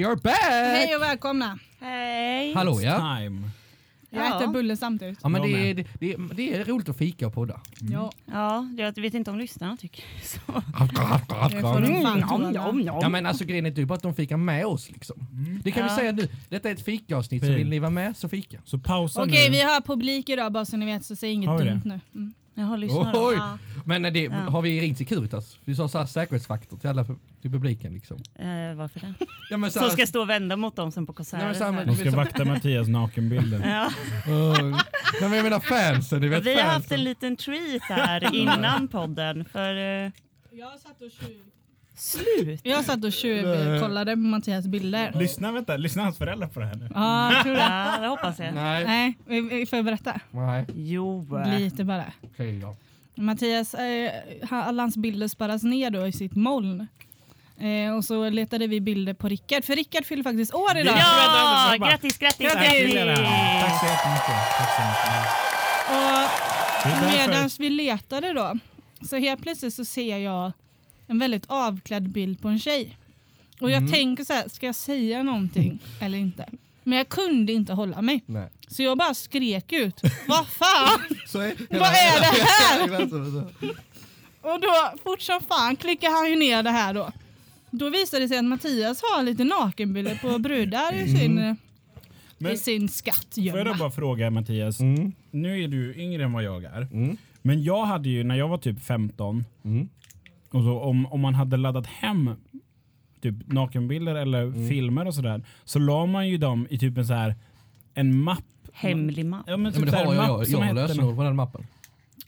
are back! Hej och välkomna. Hej! Hallå ja. Time. Jag Ja. äter bulle samtidigt. Ja men det, är- det, det, det är roligt att fika och podda. Ja, Ja, jag vet inte om lyssnarna tycker så. det får de fan tåla. Ja men alltså grejen är typ att de fikar med oss liksom. Det kan vi Ja. säga nu. Detta är ett fikaavsnitt så Fint. vill ni vara med så fika. Så pausa Okej, nu. vi har publik idag bara så ni vet så säg inget Har vi dumt nu. Mm. Jaha, lyssna då. Oj! Ja. Men det, Ja. har vi ringt Securitas? Vi sa så här säkerhetsfaktor till alla till publiken liksom. Eh, varför det? Ja, men så Som här- ska stå och vända mot dem sen på konserten. men- De ska vakta Mattias nakenbilder. ja. Men jag menar fansen, ni vet Vi har haft en liten treat här innan podden. För eh, Jag satt och tjuv... slut. Jag satt och tjuvkollade på Mattias bilder. Lyssna, vänta, lyssna hans föräldrar på det här nu. Ja, jag tror det. Ja, det hoppas jag. Nej. Nej, får jag berätta? Nej. Jo. Lite bara. Okej då. Mattias, eh, alla hans bilder sparas ner då i sitt moln. Eh, och så letade vi bilder på Rickard, för Rickard fyller faktiskt år idag. Ja, vänta, grattis, grattis, Tack till grattis! Tack så jättemycket. Tack så mycket. Och Medan vi letade då, så helt plötsligt så ser jag en väldigt avklädd bild på en tjej. Och jag Mm. tänker så här, ska jag säga någonting eller inte? Men jag kunde inte hålla mig. Nej. Så jag bara skrek ut, vad fan? Så är, Vad är det här? Och då, fort som fan, klickar han ju ner det här då. Då visar det sig att Mattias har lite nakenbilder på brudar i sin, Mm. Men i sin skatt. får jag då bara fråga Mattias, Mm. nu är du yngre än vad jag är. Mm. Men jag hade ju, när jag var typ 15, Mm. Och så om, om man hade laddat hem typ nakenbilder eller Mm. filmer och sådär, så la man ju dem i typ en så här en mapp. Hemlig mapp. Ja men Ja, typ men det har jag, mapp jag, jag något. på den mappen.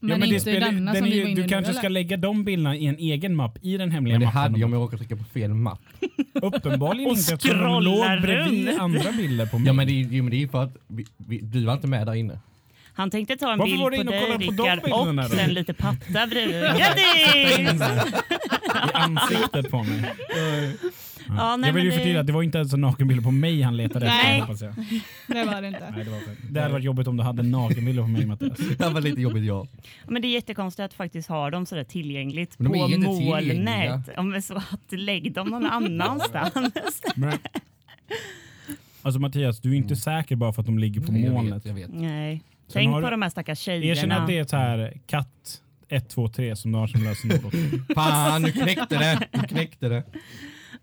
Men, Ja, men det inte spelar, denna den som är vi ju, var inne du nu, kanske eller? ska lägga de bilderna i en egen mapp i den hemliga Men det mappen. hade jag om jag råkade trycka på fel mapp. Uppenbarligen Och inte eftersom de scrolla låg bredvid runt. andra bilder på mig. Ja men det, är- det är för att vi, vi, du var inte med där inne. Han tänkte ta en Varför bild på dig Rickard och då? sen lite patta bredvid. Grattis! I ansiktet på mig. Ja, nej, jag vill ju det- förtydliga att det var inte ens en nakenbild på mig han letade efter. Nej. hoppas jag. Det var det inte. Nej, det, var det hade varit jobbigt om du hade nakenbilder på mig Mattias. Det var lite jobbigt ja. Men det är jättekonstigt att faktiskt ha dem sådär tillgängligt de på molnet. Ja, men så att lägg dem någon annanstans. Men, alltså Mattias, du är inte säker bara för att de ligger på Nej, jag molnet. vet, jag vet. Nej. Tänk har på de här stackars tjejerna. Erkänn att det är så här katt 1, 2, 3 som du har som lösenord. Fan, nu knäckte det. Nu knäckte det.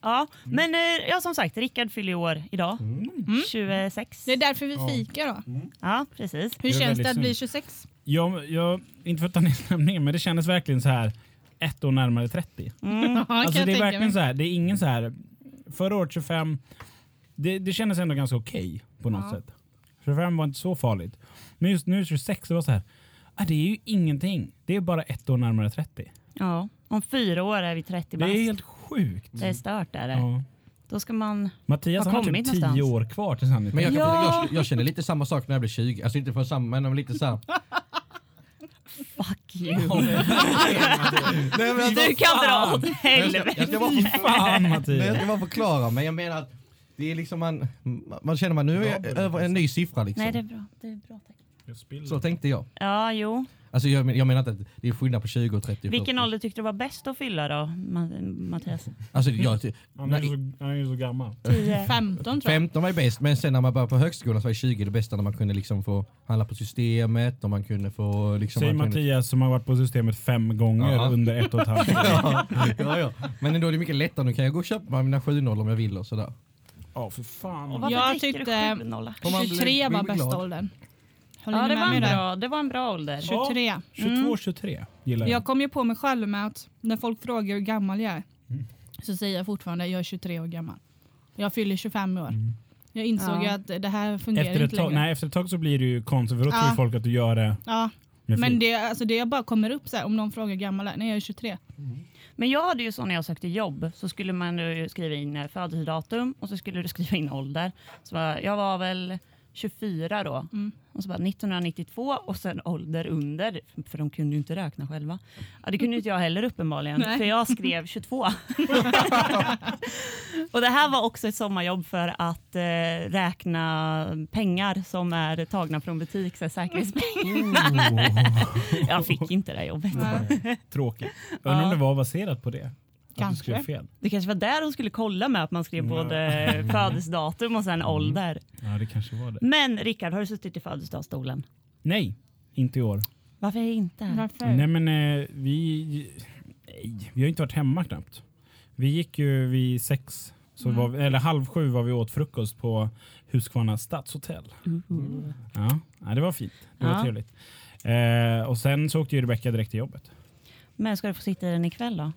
Ja, men eh, ja, som sagt, Rickard fyller år idag. Mm. 26. Det är därför vi fikar då. Ja, precis. Hur Det känns det att bli synd. 26? Jag, jag, inte för att ta ner stämningen, men det kändes verkligen så här ett år närmare 30. Mm. Alltså det är verkligen mig. så här, det är ingen så här, förra året 25, det, det kändes ändå ganska okej på något Ja. sätt. 25 var inte så farligt. Men just nu 26, det var så här, ah, det är ju ingenting. Det är bara ett år närmare 30. Ja, om fyra år är vi 30 Det bast. är helt sjukt. Det är stört är det. Ja. Då ska man... Mattias Har typ 10 någonstans. år kvar tills han är Men jag, 30. kan, Ja. jag, jag känner lite samma sak när jag blir 20. Alltså inte för samma, men lite så här. Fuck you. Nej, men Du kan dra åt jag ska, jag helvete. ska bara få Fan Nej, jag ska bara förklara, men jag menar att det är liksom man, man känner man nu är över en ny siffra liksom. Nej, det är bra. Det är bra tack. Så tänkte jag. Ja, jo. Alltså jag, men- jag menar inte att det är skillnad på 20 och 30 och Vilken 40. ålder tyckte du var bäst att fylla då, Ma- Mattias? Alltså jag, Han är så, han är ju så gammal. 10. 15 tror jag. 15 var ju bäst, men sen när man började på högskolan så var 20 det bästa när man kunde liksom få handla på systemet och man kunde få liksom... Man kunde, Mattias som har varit på systemet fem gånger Ja. under ett och ett halvt år. ja, ja, ja. Men ändå är det mycket lättare, nu kan jag gå och köpa mina 7 om jag vill och sådär. Ja, för fan. Och Jag dricker du tyckte- 7-0? Om man blir- 23 var blir bästa glad. åldern. Håller Ja, ni det med var, mig en där? bra, det var en bra ålder. 23. 22, 23 gillar jag. Jag kom ju på mig själv med att när folk frågar hur gammal jag är Mm. så säger jag fortfarande att jag är 23 år gammal. Jag fyller 25 år. Mm. Jag insåg Ja. ju att det här fungerar Efter ett, inte tag, längre. nej, efter ett tag så blir det ju konstigt för då Ja. tror folk att du gör det Ja, med men flit. det, alltså det jag bara kommer upp så här, om någon frågar hur gammal jag är, nej jag är 23. Men jag hade ju så när jag sökte jobb så skulle man ju skriva in eh, födelsedatum och så skulle du skriva in ålder. Så jag var väl 24 då. Mm. Och så bara 1992 och sen ålder under, för de kunde ju inte räkna själva. Ja, det kunde inte jag heller uppenbarligen, Nej. för jag skrev 22. och det här var också ett sommarjobb för att eh, räkna pengar som är tagna från butik, så här, säkerhetspengar. Oh, jag fick inte det jobbet. Nej. tråkigt. Undrar om det var baserat på det. Kanske. skrev fel? Det kanske var där hon skulle kolla med att man skrev Ja. både födelsedatum och sen ålder. Ja, det kanske var det. Men Rickard, har du suttit i födelsedagsstolen? Nej, inte i år. Varför inte? Varför? Nej men eh, vi, nej, vi har inte varit hemma knappt. Vi gick ju vid sex, så Mm. var vi, eller halv sju var vi åt frukost på Huskvarna stadshotell. Ja, ja, det var fint. Det var Ja. trevligt. Eh, och sen så åkte ju Rebecka direkt till jobbet. Men ska du få sitta i den ikväll då?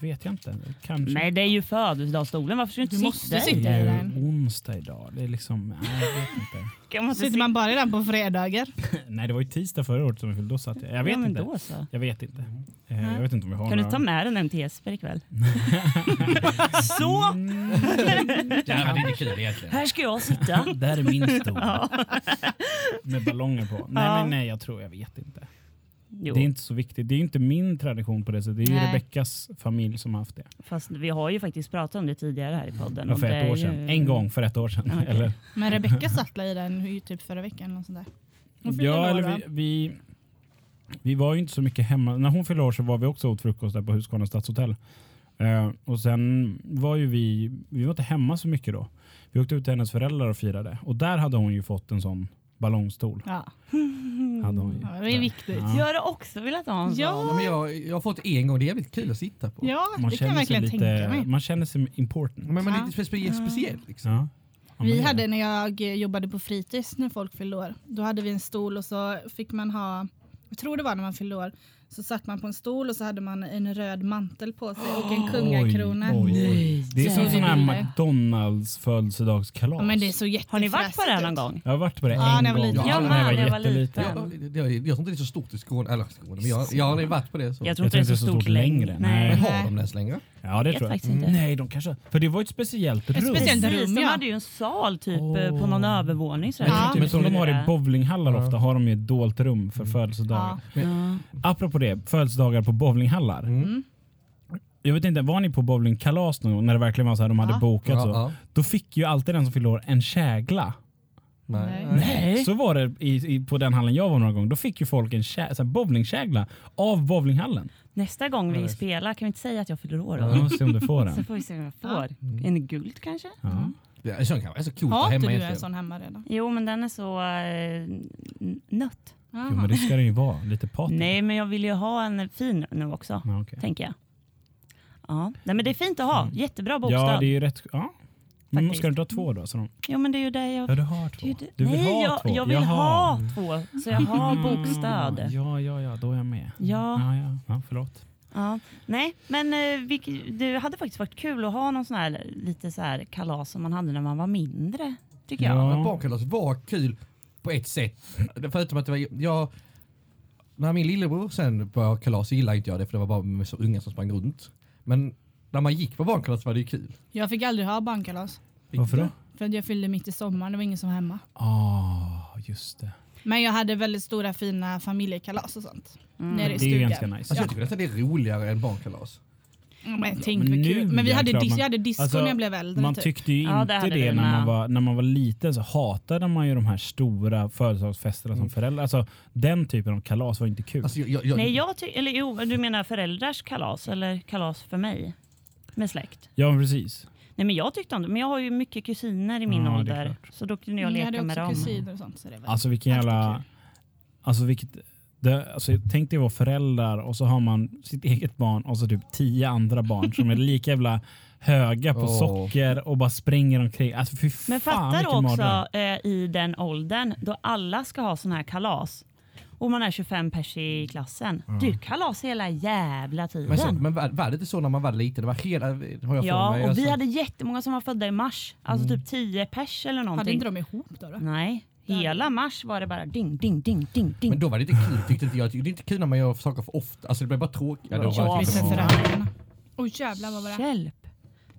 Det vet jag inte. Kanske. Nej, det är ju födelsedagsstolen. Varför ska du inte Du måste sitta i sitta det är den. ju onsdag idag. Det är liksom, nej, jag vet inte. Kan man inte Sitter sitta- man bara i den på fredagar? nej, det var ju tisdag förra året som vi fyllde. Då satt jag. Jag vet ja, men inte. Då så. Jag vet inte. Eh, jag vet inte om vi har Kan du några. ta med den hem till Jesper ikväll? så! Det hade inte kul egentligen. Här ska jag sitta. Där är min stol. Med ballonger på. Nej, Ja. men nej, jag tror jag vet inte. Jo, Det är inte så viktigt. Det är inte min tradition på det sättet. Det är ju. Rebeckas familj som har haft det. fast vi har ju faktiskt pratat om det tidigare här i podden. Ja, och för ett år ju- sedan. En gång för ett år sedan. Okej. Eller, Men Rebecka satt i den ju typ förra veckan. Eller sånt där. Ja, eller vi, vi, vi var ju inte så mycket hemma. När hon fyllde år så var vi också åt frukost där på Huskvarna stadshotell. Eh, och sen var ju vi, vi var inte hemma så mycket då. Vi åkte ut till hennes föräldrar och firade. Och där hade hon ju fått en sån ballongstol. Ja. Hade hon ju. ja, det är viktigt. Ja. Jag hade också velat ha en sån. Ja. Men jag, jag har fått en gång, det är jävligt kul att sitta på. Ja, Man det kan jag känner, sig verkligen tänka lite, mig. man känner sig important. Men man är lite specie- speciell liksom. Vi hade när jag eh, jobbade på fritids när folk fyllde år. Då hade vi en stol och så fick man ha, jag tror det var när man fyllde år, så satt man på en stol och så hade man en röd mantel på sig och en kungakrona. Oj, oj, oj. Det är som Nej. sån här Nej. McDonalds födelsedagskalas. Ja, men det är så Har ni varit på det någon gång? Jag har varit på det Ja, en när jag var gång. Jag när jag var jag var liten. Jag, jag, jag, jag tror inte det är så stort i Skåne, eller Skåne, men jag, jag har aldrig varit på det. Så. Jag tror Jag inte det är så stort längre. Nej. Men Nej. har de det ens längre? Ja, det Vet tror jag. inte. Nej, de kanske... För det var ett speciellt rum. speciellt rum. De ja. hade ju en sal typ eh, på någon övervåning. sådär. Ja. Men som de har i Ja. bowlinghallar ofta har de ju ett dolt rum för födelsedagar. Ja. Ja. Apropå det, födelsedagar på bowlinghallar. Mm. Jag vet inte, var ni på bowlingkalas någon gång när det verkligen var så här de hade Ja. bokat så? Ja, ja. Då fick ju alltid den som fyllde år en kägla. Nej. Nej. Så var det i, i, på den hallen jag var några gånger. Då fick ju folk en kä, så här bowlingkägla av bowlinghallen. Nästa gång vi Ja, spelar kan vi inte säga att jag fyller år Ja. då? Ja, se om du får Så den. får vi se om jag får. Mm. En guld kanske? Ja. Det är sånt kan vara så coolt Har inte hemma du en sån hemma redan? Jo, men den är så n- nött. Jo, men det ska det ju vara. Lite patina. Nej, men jag vill ju ha en fin nu också, Ja, okej. tänker jag. Ja, Nej, men det är fint att ha. Jättebra bokstav. ja, det är ju rätt... Ja. Faktiskt. ska du inte ha två då? Så de, Jo, men det är ju det jag... ja, du har två. det- Du vill Nej, ha jag, två? jag vill Jaha. ha två, så jag har Mm. bokstöd. Ja, ja, ja, då är jag med. Ja. Ja, ja. ja förlåt. Ja. Nej, men eh, det hade faktiskt varit kul att ha någon sån här lite så här kalas som man hade när man var mindre. Tycker jag. Ja. Men barnkalas var kul på ett sätt. Förutom att det var, jag, när min lillebror sen började kalas så gillade inte jag det för det var bara med så unga som sprang runt. Men när man gick på barnkalas var det ju kul. Jag fick aldrig ha barnkalas. Fick Varför du? då? För att jag fyllde mitt i sommaren, det var ingen som var hemma. Ah, just det. Men jag hade väldigt stora fina familjekalas och sånt. Mm. Nere i Det är ju stugan. ganska nice. Alltså, Jag tycker nästan det är roligare än barnkalas. Ja, men tänk men vad nu kul. Men vi hade, dis- man- jag hade disco Alltså, när jag blev äldre. Man typ. tyckte ju Ja, det inte det vi när man, var, när man var liten. Så hatade man ju de här stora företagsfesterna Mm. som förälder. Alltså, den typen av kalas var inte kul. Alltså, jag, jag, Nej, jag eller jo, du menar föräldrars kalas eller kalas för mig? Med släkt? Ja, precis. Nej, men jag tyckte om det. Men jag har ju mycket kusiner i min Ja, ålder. Så då kunde jag leka med dem. kusiner och sånt. Så det var Alltså vilken jävla... Alltså vilket... Det, alltså, tänk dig vara föräldrar och så har man sitt eget barn och så typ tio andra barn som är lika jävla höga på Åh. socker och bara springer omkring. Alltså fy Men fan fattar vilken du också eh, i den åldern då alla ska ha sån här kalas och man är 25 pers i klassen. Du kalas hela jävla tiden. men, så, men var, var det inte så när man var liten? Det var hela... Har jag ja, mig, och alltså. vi hade jättemånga som var födda i mars. Alltså Mm. typ 10 pers eller Hade någonting. inte de ihop då? då? Nej, hela mars var det bara ding, ding, ding, ding, ding. Men då var det inte kul tyckte inte jag. Det är inte kul när man gör saker för ofta. Alltså det blir bara tråkigt. Ja, Ja, var det för föräldrarna. Oj jävlar vad var det? Hjälp!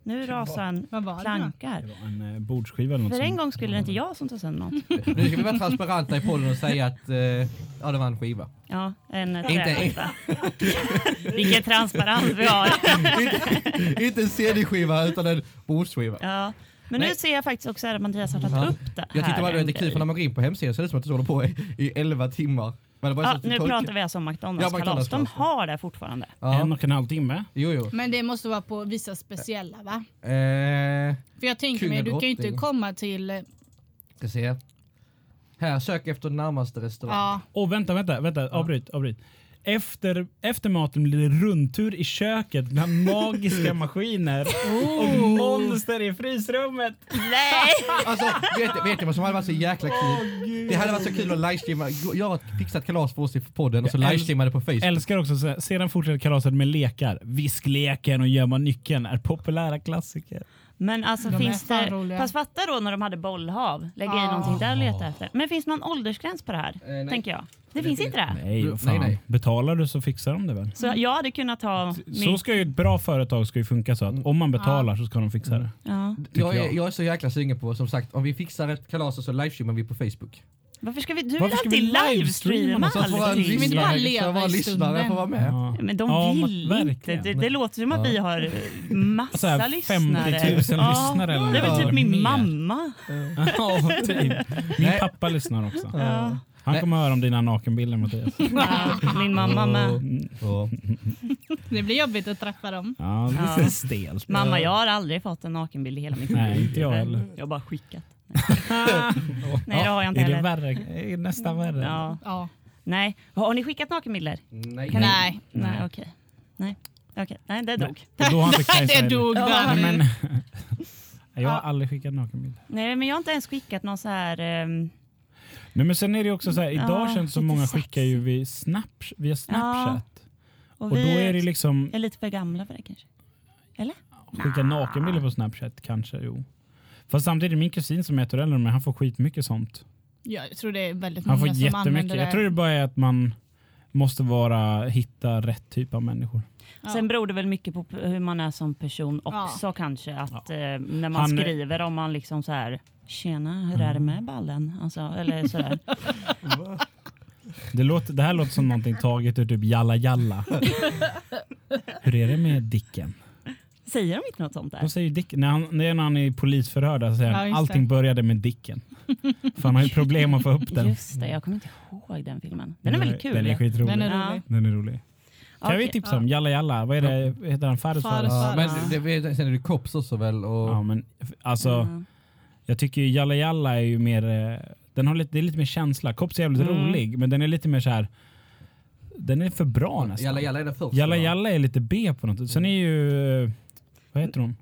Nu rasar Vad var det var en eh, bordsskiva eller något För en gång skulle det inte jag som tog sönder något. Nu ska vi vara transparenta i podden och säga att eh, ja, det var en skiva. Ja, en Inte- träskiva. Vilken transparens vi har. inte, inte en CD-skiva utan en bordsskiva. Ja. Men nu Nej. ser jag faktiskt också att Mattias har tagit upp det här. Jag tyckte det var lite kul för när man går in på hemsidan så är det som att det håller på i, i 11 timmar. Men det var Ja, så- nu tolk- pratar vi alltså om Ja, McDonalds McDonald's kalas. De har det fortfarande. En Ja, och en halv timme. jo, jo. Men det måste vara på vissa speciella va? Eh, För jag tänker mig, och du kan ju inte komma till... eh, ska se. Här, sök efter närmaste restaurang. Ja, Åh, vänta, vänta, vänta. Avbryt, avbryt. Efter, efter maten blir det rundtur i köket bland magiska maskiner och monster i frysrummet. Nej! Alltså, vet, vet ni vad som hade varit så jäkla kul? det hade varit så kul att livestreama, göra ett fixat kalas för oss i podden och så Jag äl- livestreama det på Facebook. Älskar också, så- sedan fortsätter kalaset med lekar. Viskleken och gömma nyckeln är populära klassiker. Men alltså De finns det... roliga. Fast fatta då när de hade bollhav. Lägga i Ja. någonting där och leta efter. Men finns någon åldersgräns på det här? Eh. Tänker jag. Det Det finns inte det. Nej, fan. nej, nej. Betalar du så fixar de det väl? Så jag hade kunnat ta... Så ska ju ett bra företag ska ju funka så att om man betalar så ska de fixa det. Ja. Jag är, jag. jag är så jäkla sugen på, som sagt, om vi fixar ett kalas och så livestreamar vi på Facebook. Varför ska vi... Du vill Varför ska alltid vi livestreama livestreama? Så att våra allting. vill bara lyssnare, leva så våra i lyssnare stunden. får vara med. Ja. Men de Ja, men vill inte. verkligen. Det, det låter som att vi har eh, Så massa här 50 000 lyssnare. lyssnare eller Det är väl typ min Mer. mamma. Ja, typ. Min Nej. pappa lyssnar också. Ja. Han kommer höra om dina nakenbilder Mattias. Ja, min mamma med. Ja. det blir jobbigt att träffa dem. Ja, det är Ja. stelt. Mamma, jag har aldrig fått en nakenbild i hela mitt Nej, inte jag heller. Jag har bara skickat. Nej, det har jag inte Är det heller. värre? Är det nästan värre? Ja. Ja. Nej. Har ni skickat nakenbilder? Nej. Kan ni- Nej. Nej, Nej. okej. Nej, okej. Nej, det dog. Och då har inte Kajsa Det dog Ja. där. Nej, men, jag har Ja. aldrig skickat nakenbilder. Nej, men jag har inte ens skickat någon så här... ehm, Nej, men sen är det också så här, idag Ja, känns det som många sex. skickar ju via, snap, via Snapchat. och Och då är det liksom, är lite för gamla för det kanske. skicka nakenbilder på Snapchat kanske, jo. Fast samtidigt, min kusin som är än mig, han får skitmycket sånt. Ja, jag tror det är väldigt Han många får som jättemycket. använder det. Jag tror det bara är att man måste vara, hitta rätt typ av människor. Ja. Sen beror det väl mycket på hur man är som person också kanske. Att eh, när man Han- skriver om man liksom så här Tjena, hur är det med ballen? Alltså, eller sådär. Det, låter, det här låter som någonting taget ur typ Jalla Jalla. Hur är det med Dicken? Säger de inte något sånt där? De säger Dick, när han, när han är polisförhör där säger Ja, han allting det. började med Dicken. För han har ju problem att få upp den. Just det, jag kommer inte ihåg den filmen. Den är väldigt kul. Den är skitrolig. Den är Ja. rolig. Den är rolig. Kan Okej, vi tipsa om Jalla Jalla? Vad är det? Heter han? Fares Fares Fares? Ja, men det, det, sen är det Kops också väl? Och, Ja, men alltså, Ja. jag tycker ju Jalla Jalla är ju mer, eh, den har lite, det är lite mer känsla. Kops är jävligt Mm. rolig, men den är lite mer så här. den är för bra nästan. Jalla Jalla är den första. Jalla? Jalla är lite B på något sätt. Sen är ju, eh, vad heter hon?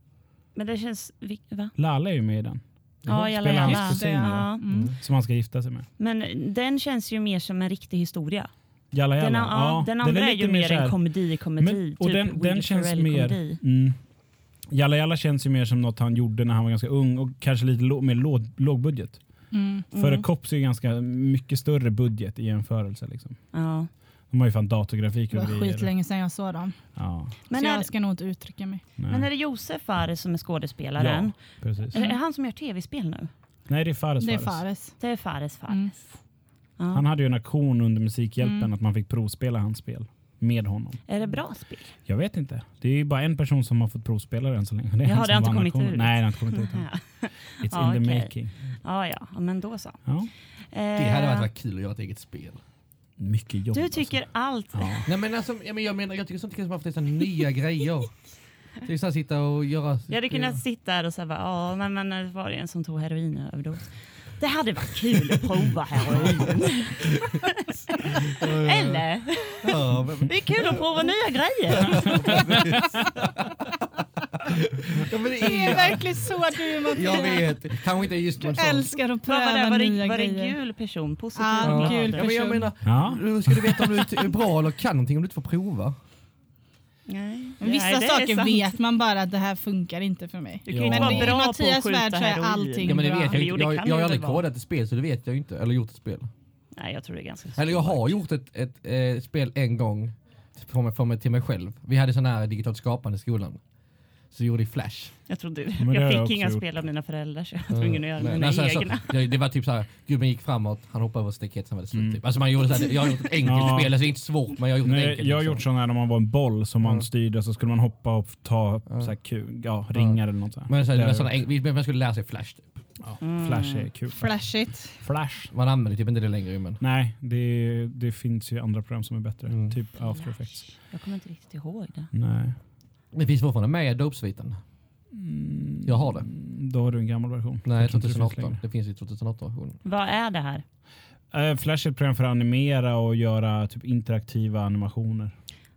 Men det känns... Va? Lalla är ju med i den. Ja, Jalla Spelar hans kusin? Ja. Mm. Som han ska gifta sig med. Men den känns ju mer som en riktig historia. Jalla Jalla. Den, ja, den andra är, ju lite mer en komedi, komedi. Men- och typ den, den känns mer... Mm. Jalla Jalla känns ju mer som något han gjorde när han var ganska ung och kanske lite lå, mer låg, låg budget. Mm. För Mm. Kops är ju ganska mycket större budget i jämförelse. Liksom. Ja. De har ju fan datorgrafik Det och var grejer. skitlänge sedan jag såg dem. Ja, Men, så är, jag ska nog inte uttrycka mig. nej. men är det Josef Fares som är skådespelaren? Ja, precis. Är det han som gör tv-spel nu? Nej, det är Fares Det är Fares. Det är Fares Fares. Mm. Ja. Han hade ju en aktion under Musikhjälpen Mm. att man fick provspela hans spel med honom. Är det bra spel? Jag vet inte. Det är ju bara en person som har fått provspela det än så länge. Det Jaha, det har inte kommit ut. Nej, det har inte kommit ut. It's Ja, in the making. ja, ja, men då så. Ja. Det hade varit varit kul att göra ett eget spel. Mycket jobb. Du tycker allt. Alltså. Ja. Nej men alltså, jag, men jag menar, jag tycker sånt det är så nya grejer. Det är så här sitta och göra... Jag hade kunnat sitta där och säga ja, nej, men det var det en som tog heroinöverdos. Det hade varit kul att prova heroin. Eller? Ja, men, Det är kul att prova nya grejer. ja, men det Det är är... verkligen så du Mattias. Jag vet, kanske inte just Du älskar att Vad var det? pröva Var nya det, var det grejer. gul person? Positiv? Glad? gul Ja, men jag person. menar, Ja. hur ska du veta om du är bra eller kan någonting om du inte får prova? Nej. Vissa Nej, är saker vet man bara att det här funkar inte för mig. Du kan Ja. inte vara bra på Mattias att skjuta värld så är allting Ja, men det bra. vet jag det Jag, kan jag har aldrig kodat ett spel så det vet jag inte. Eller gjort ett spel. Nej, jag tror det är ganska Eller jag har svårt. gjort ett, ett eh, spel en gång för mig, för mig, till mig själv. Vi hade sån här digitalt skapande i skolan. Så jag gjorde i Flash. Jag, trodde, Men det jag jag fick inga gjort. spel av mina föräldrar så jag var tvungen att göra Nej, mina alltså, alltså, egna. det, det var typ så här, gubben gick framåt, han hoppade över staket, sen var det slut. Mm. Typ. Alltså man gjorde så här, jag har gjort ett enkelt Ja. spel, alltså inte svårt men jag har gjort ett Nej, enkelt. jag har liksom. gjort sådana när man var en boll som man Ja. styrde så skulle man hoppa och ta Ja. så här, kul, ja, ringar eller något sånt. Men så, här, det Det var jag vi- man skulle lära sig Flash. Typ. Ja, Mm. Flash är kul. Flashigt. Flash. Man använder typ inte det längre men. Nej, det, det finns ju andra program som är bättre. Mm. Typ After Effects. Jag kommer inte riktigt ihåg det. Nej. Det finns fortfarande med i Adobe-sviten. Mm, Jag har det. Då har du en gammal version. Nej, Jag tror inte det finns 2018. längre. Det finns i 2008-versionen. Vad är det här? Eh, Flash är ett program för att animera och göra typ interaktiva animationer.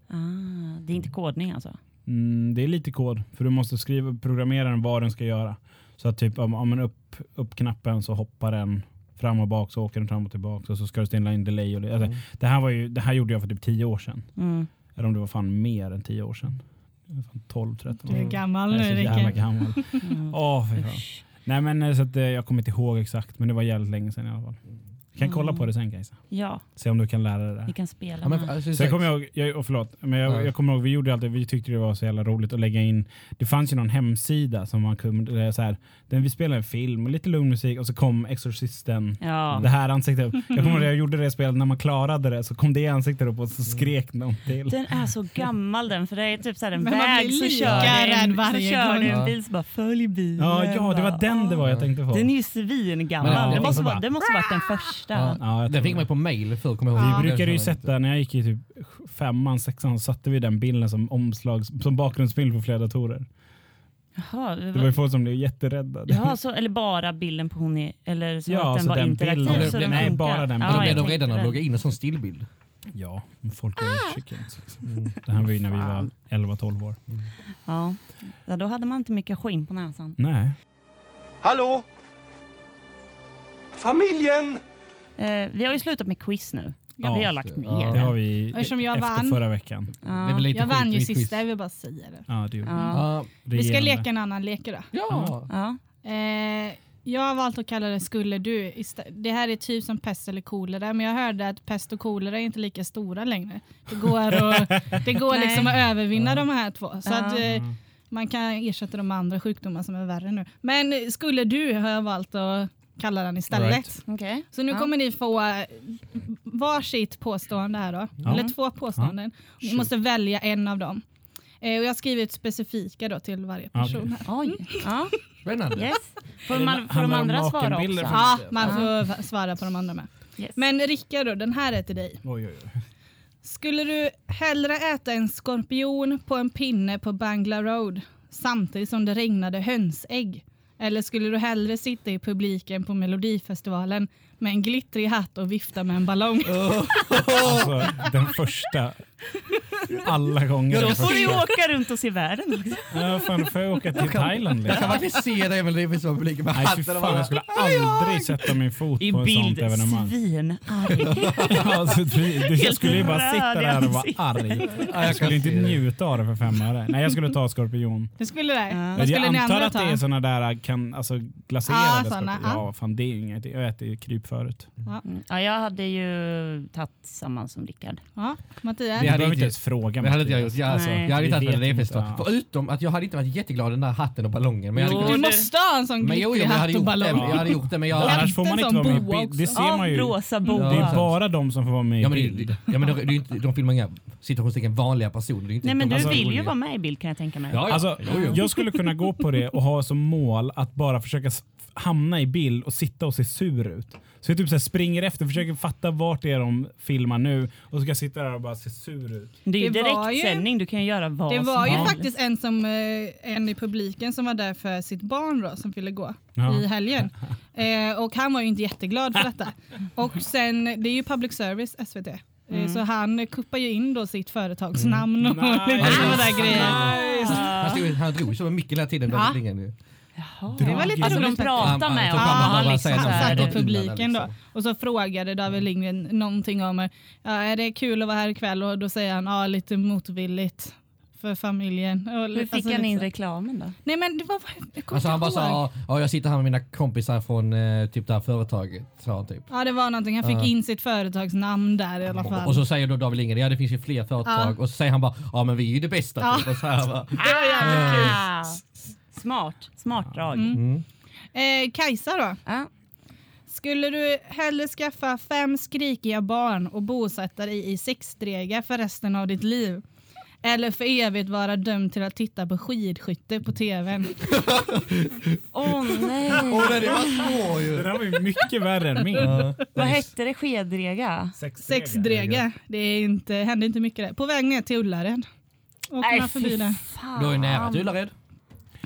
Ah, det är inte kodning alltså? Mm, det är lite kod, för du måste skriva programmera den vad den ska göra. Så att typ om, om man upp, upp knappen så hoppar den fram och bak så åker den fram och tillbaka och så ska du ställa in delay. Och det, alltså, Mm. det, här var ju, det här gjorde jag för typ 10 år sedan. Mm. Eller om det var fan mer än 10 år sedan. Det var fan 12, 13 Du är gammal Jag nu är så jävla Rickard. gammal. Mm. Åh, fan. Nej men eh, så att, eh, jag kommer inte ihåg exakt men det var jävligt länge sedan i alla fall. Jag kan kolla Mm. på det sen Kajsa. Ja, Se om du kan lära dig det. vi kan spela Ja, men, med. alltså, Sen kommer jag ihåg, jag, och förlåt, men jag, Ja. jag kommer ihåg, vi gjorde alltid, vi tyckte det var så jävla roligt att lägga in, det fanns ju någon hemsida som man kunde, så här, den, vi spelade en film och lite lugn musik och så kom Exorcisten, Ja. det här ansiktet upp. Jag kommer ihåg jag gjorde det spelet, när man klarade det så kom det ansiktet upp och så skrek någon till. Den är så gammal den, för det är typ så här en Men väg så kör, rädd en, så varje kör gång. det en bil så bara följ bilen. Ja, ja, det var den det var jag tänkte på. Den är ju svingammal. Ja, det, måste vara, måste varit den första. Ja. Ja, jag Den fick man det. ju på mail förr, kommer jag ihåg. Vi brukade ju sätta, när jag gick i typ femman, sexan, så satte vi den bilden som omslags, som bakgrundsbild på flera datorer. Jaha, det Det var var, ju folk som blev jätterädda. jaha, så, eller bara bilden på hon är, eller så Ja, att den så var den interaktiv bilden. så den Nej, funkar. bara den Men Ja, då blev jag de rädda när de loggade in en sån stillbild. Ja, folk var ju chickens. Liksom. Det här var ju när vi var 11-12 år. Ja. ja, då hade man inte mycket skinn på näsan. Nej. Hallå? Familjen! Eh, vi har ju slutat med quiz nu. Ja, vi har lagt ner ja. Det har vi Eftersom jag efter vann. förra veckan. Ja. lite Jag vann ju sista, jag vill bara säga det. Ja, det gjorde Ja. Ja. Vi ska leka en annan lek då. Ja. Ja. Eh, jag har valt att kalla det skulle du. Det här är typ som pest eller kolera, men jag hörde att pest och kolera är inte lika stora längre. Det går, att, det går liksom att övervinna de här två. Så Ja. att, eh, man kan ersätta de andra sjukdomar som är värre nu. Men skulle du har jag valt att kalla den istället. Right. Okej. Så nu Ja. kommer ni få eh, varsitt påstående här då. Ja. Eller två påståenden. Ni måste välja en av dem. Eh, och jag har skrivit specifika då till varje Ja, person. Här. Oj. Ja. Spännande. Yes. Får, man, får de andra svara också? Ja, man får va- svara på de andra med. Yes. Men Rickard då, den här är till dig. Oj, oj, oj. Skulle du hellre äta en skorpion på en pinne på Bangla Road samtidigt som det regnade hönsägg? Eller skulle du hellre sitta i publiken på Melodifestivalen med en glittrig hatt och vifta med en ballong? Alltså, den första. Alla gånger. Ja, Då får du åka runt och se världen. också. Ja, fan, får jag åka till Thailand? Jag Liksom? kan verkligen se dig med Melodifestivalen med Nej, fy hatten fan, jag skulle aldrig sätta min fot I på ett sånt bild evenemang. svinarg. Alltså, det- jag skulle ju bara sitta i där och vara arg. Ja, Jag skulle inte njuta av det för fem öre. Nej, jag skulle ta skorpion. Du skulle det? Ja. Jag ni antar andra att det är såna där kan, alltså, glaserade Ja, skorpion. ja. Ja, fan det är inget. Jag äter ju kryp förut. Mm. Ja, jag hade ju tagit samma som Rickard. Ja, Vi Mattias? Du hade inte- ens fråga Det hade inte jag Mattias. gjort. Jag, alltså, jag hade inte Vi Melodifestivalen. inte, ja. Förutom att jag hade inte varit jätteglad i den där hatten och ballongen. Men jag Jo, hade, Du det- måste ha en sån glittrig hatt och gjort det. ballong. Jag hade gjort det, men jag... Ja. Annars får man inte vara med i bild. Det ser Ja, man ju. rosa boa. Det är Ja. bara de som får vara med i Ja, men, bild. det, ja, men det, det, inte, de filmar inga situationstecken vanliga personer. Det är inte, Nej, men de du alltså, vill ju vara med i bild kan jag tänka mig. Ja, ja. Alltså, jag skulle kunna gå på det och ha som mål att bara försöka hamna i bild och sitta och se sur ut. Så jag typ så här springer efter, försöker fatta vart det är de filmar nu och så ska jag sitta där och bara se sur ut. Det är ju Det var ju- direktsändning, du kan ju göra vad Det var som ju faktiskt en, som, eh, en i publiken som var där för sitt barn då, som ville gå Ja. i helgen. Eh, och han var ju inte jätteglad för detta. Och sen, det är ju public service, SVT. Eh, Mm. Så han kuppar ju in då sitt företagsnamn och Nice. lite sådana där grejer. Han, stod, han drog ju så mycket hela tiden. Ja. Jaha. Det var lite alltså, de roligt. pratar Ja, med man han bara liksom. Han här, satt i det- publiken då liksom. och så frågade David Lindgren någonting om ja, är det kul att vara här ikväll och då säger han ja, lite motvilligt för familjen. Och, Hur fick alltså, han in liksom. reklamen då? Nej men det var, Alltså han bara sa, ja, ja, jag sitter här med mina kompisar från eh, typ det här företaget. Sa han typ. Ja det var någonting, han fick Ja. in sitt företagsnamn där i alla fall. Och så säger då David Lindgren, ja det finns ju fler företag. Ja. Och så säger han bara, ja men vi är ju det bästa. Ja. Typ. Och så här, va. det var jävligt kul. Smart, smart drag. Mm. Mm. Eh, Kajsa då? Ja. Skulle du hellre skaffa fem skrikiga barn och bosätta dig i sexdrega för resten av ditt liv? Eller för evigt vara dömd till att titta på skidskytte på tvn. Åh nej! Åh nej, det var svår Det ju. där var ju mycket värre än min. Ja. Vad hette det? Skedrega? Sexdrega. Det är inte, händer inte mycket där. På väg ner till Ullared. Åker man förbi där. fan. Du är nära till Ullared.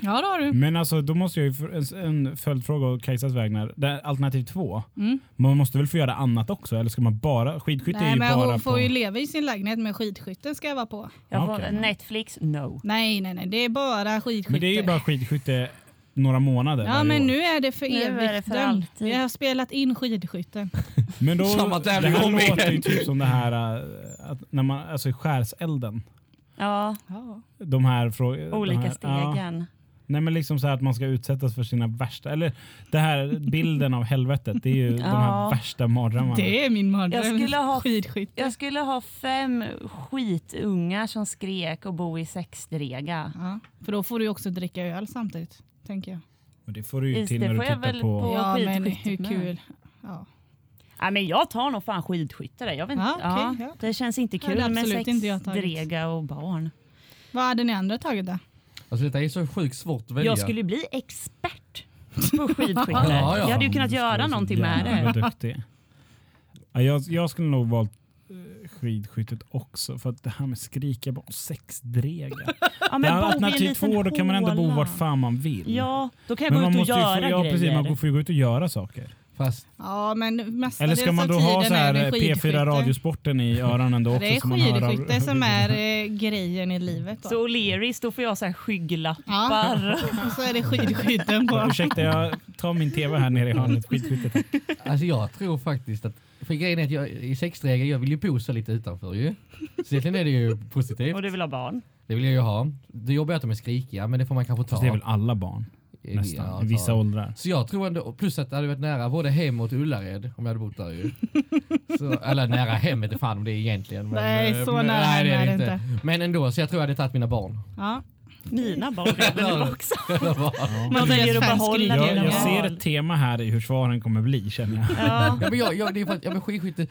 Ja det har du. Men alltså, då måste jag ju, en, en följdfråga av Kajsas vägnar. Det är alternativ två. Mm. Man måste väl få göra annat också? Eller ska man bara, skidskytte är Nej ju men bara hon på... får ju leva i sin lägenhet men skidskytten ska jag vara på. Jag får, Okej. Netflix? No. Nej nej nej det är bara skidskytte. Men det är ju bara skidskytte några månader Ja men år. nu är det för är evigt alltid. Vi har spelat in skidskytten. Men då, Samma det här låter ju typ som det här äh, att när man, alltså i skärselden. Ja, De här frågorna. olika Ja. Nej men liksom så här att man ska utsättas för sina värsta, eller det här bilden av helvetet, det är ju de här Ja. värsta mardrömmarna. Det är min mardröm. Jag skulle ha- Skidskytte. Jag skulle ha fem skitungar som skrek och bo i sexdrega. Ja, för då får du ju också dricka öl samtidigt. Tänker jag. Men det får du ju Just till det när du tittar väl på... på- ja men hur kul. Ja. Ja, men jag tar nog fan skidskytte där. Jag vet, Ja, inte. ja, okej, ja. Det känns inte kul med sexdrega och barn. Vad hade ni andra tagit då? Alltså detta är så sjukt svårt att välja. Jag skulle bli expert på skidskytte. Ja, ja. Jag hade ju kunnat göra någonting med det. Duktig. Ja, jag, jag skulle nog valt eh, skidskyttet också för att det här med skrika bara sexdrega. Ja, det men alternativ två, då kan man ändå bo vart fan man vill. Ja, då kan jag Men gå man ut och göra få, ja, grejer. precis, man får ju gå ut och göra saker. Fast Ja men Eller ska man då ha så här är det eh, skidskytte. P4 Radiosporten i öronen då också? Det är skidskytte som är eh, grejen i livet. Då. Så O'Learys, då får jag så här skygglappar. Och så är det skidskytten Ja, på. Ursäkta, jag tar min tv här nere i hörnet. Skidskyttet. alltså jag tror faktiskt att för grejen är att jag i sexregel, jag vill ju bo så lite utanför ju. Så egentligen är det ju positivt. Och du vill ha barn. Det vill jag ju ha. Det jobbiga är att de är skrikiga men det får man kanske ta. Fast det är väl alla barn Ja, nästan, ta. i vissa åldrar. Så jag tror ändå, plus att det hade varit nära både hem och Ullared om jag hade bott där ju. Så, eller nära hemmet, det fan om det är egentligen. Men, Nej, eh, så men- nära nej, hem är det inte. Men ändå, så jag tror jag hade tagit mina barn. Ja. Mina barn redan nu också. Man väljer att behålla. Jag, jag Ja. ser ett tema här i hur svaren kommer bli känner jag. Ja. Ja, men jag, jag, det är för att, ja, men skidskytte,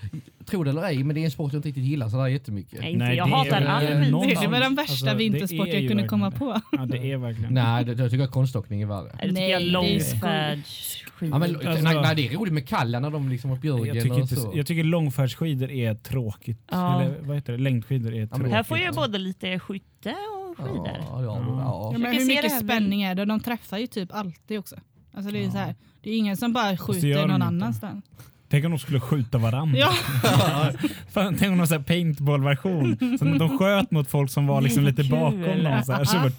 tro det eller ej, men det är en sport jag inte riktigt gillar sådär jättemycket. Nej, inte. Nej, jag det är hatar all någon- Det var den värsta Alltså, vintersport jag kunde komma det. på. Ja, det är verkligen. Nej, det, jag tycker att konståkning är värre. Nej, det tycker jag Nej, det är långfärdsskidor. Ja, men, Alltså- nej, nej, det är roligt med Kalla när de liksom har Björgen Jag tycker, och inte, så. jag tycker långfärdsskidor är tråkigt. Ja. Eller vad heter det? Längdskidor är tråkigt. Här får jag både lite skytte och skidor. Ja, ja, ja. Ja, men hur mycket spänning är det? De träffar ju typ alltid också. Alltså det är så här, det är ingen som bara skjuter någon inte. annanstans. Tänk om de skulle skjuta varandra. Ja. Fan, tänk om de så här paintball-version. Så de sköt mot folk som var liksom lite bakom dem. Så här, så bara,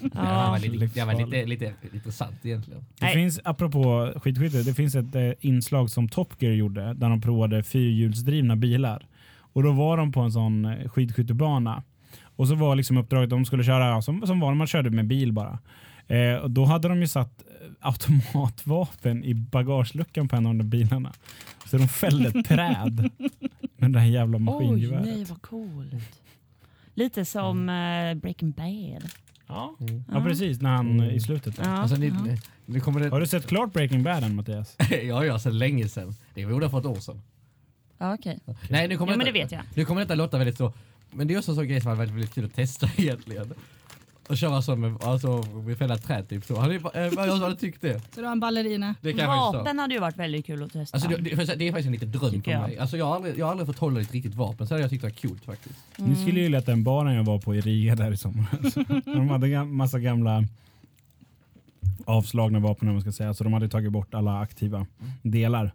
Ja, det var lite, det var lite, lite intressant egentligen. Det Nej. finns, apropå skidskytte, det finns ett eh, inslag som Top Gear gjorde där de provade fyrhjulsdrivna bilar. Och då var de på en sån eh, skidskyttebana. Och så var liksom uppdraget att de skulle köra som, som var när man körde med bil bara. Eh, och då hade de ju satt eh, automatvapen i bagageluckan på en av de bilarna. Så de fällde ett träd med det här jävla Oj, maskingeväret. nej vad coolt. Lite som uh, Breaking Bad. Ja. Mm. ja, precis. När han Mm. i slutet. Ja. Alltså, ni, nu kommer det, Har du sett klart Breaking Bad än Mattias? ja, ja, sedan länge sedan. Det gjorde jag för ett år sedan. Ja, okej. Nej, nu kommer Ja, men detta- det vet jag. Nu kommer detta låta väldigt så, men det är också en sån grej som var väldigt, väldigt kul att testa egentligen. Att köra så med, alltså, med fälla träd typ så. Vad jag hade tyckt det? Så du har en ballerina. Det kan jag. Vapen hade ju varit väldigt kul att testa. Alltså, det, det, det är faktiskt en liten dröm Tycker för jag. mig. Alltså, jag, har aldrig, jag har aldrig fått hålla ett riktigt vapen, så hade jag tyckt det var coolt faktiskt. Ni skulle ju leta den baren jag var på i Riga där i somras. de hade gam- massa gamla avslagna vapen om man ska säga. Så de hade tagit bort alla aktiva delar.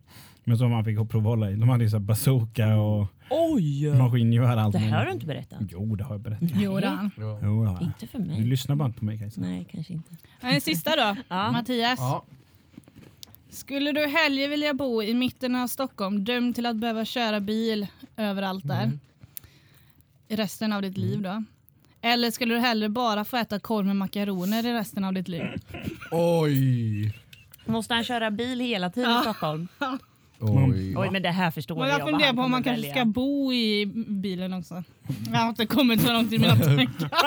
Men som man fick provhålla i. De hade ju så här bazooka och Oj! maskingevär och allt Det här har du inte berättat. Jo, det har jag berättat. Jo, då. Ja. Jo, ja. Inte för Du mig. lyssnar bara inte på mig Kajsa. Nej, kanske inte. En sista då. Ja. Mattias. Ja. Skulle du hellre vilja bo i mitten av Stockholm, dömd till att behöva köra bil överallt där, Mm. i resten av ditt liv då? Eller skulle du hellre bara få äta korv med makaroner i resten av ditt liv? Oj! Måste han köra bil hela tiden i Stockholm? Oj. Oj, men det här förstår jag jag funderar på om man kanske välja. ska bo i bilen också. Jag har inte kommit så långt i mina tankar.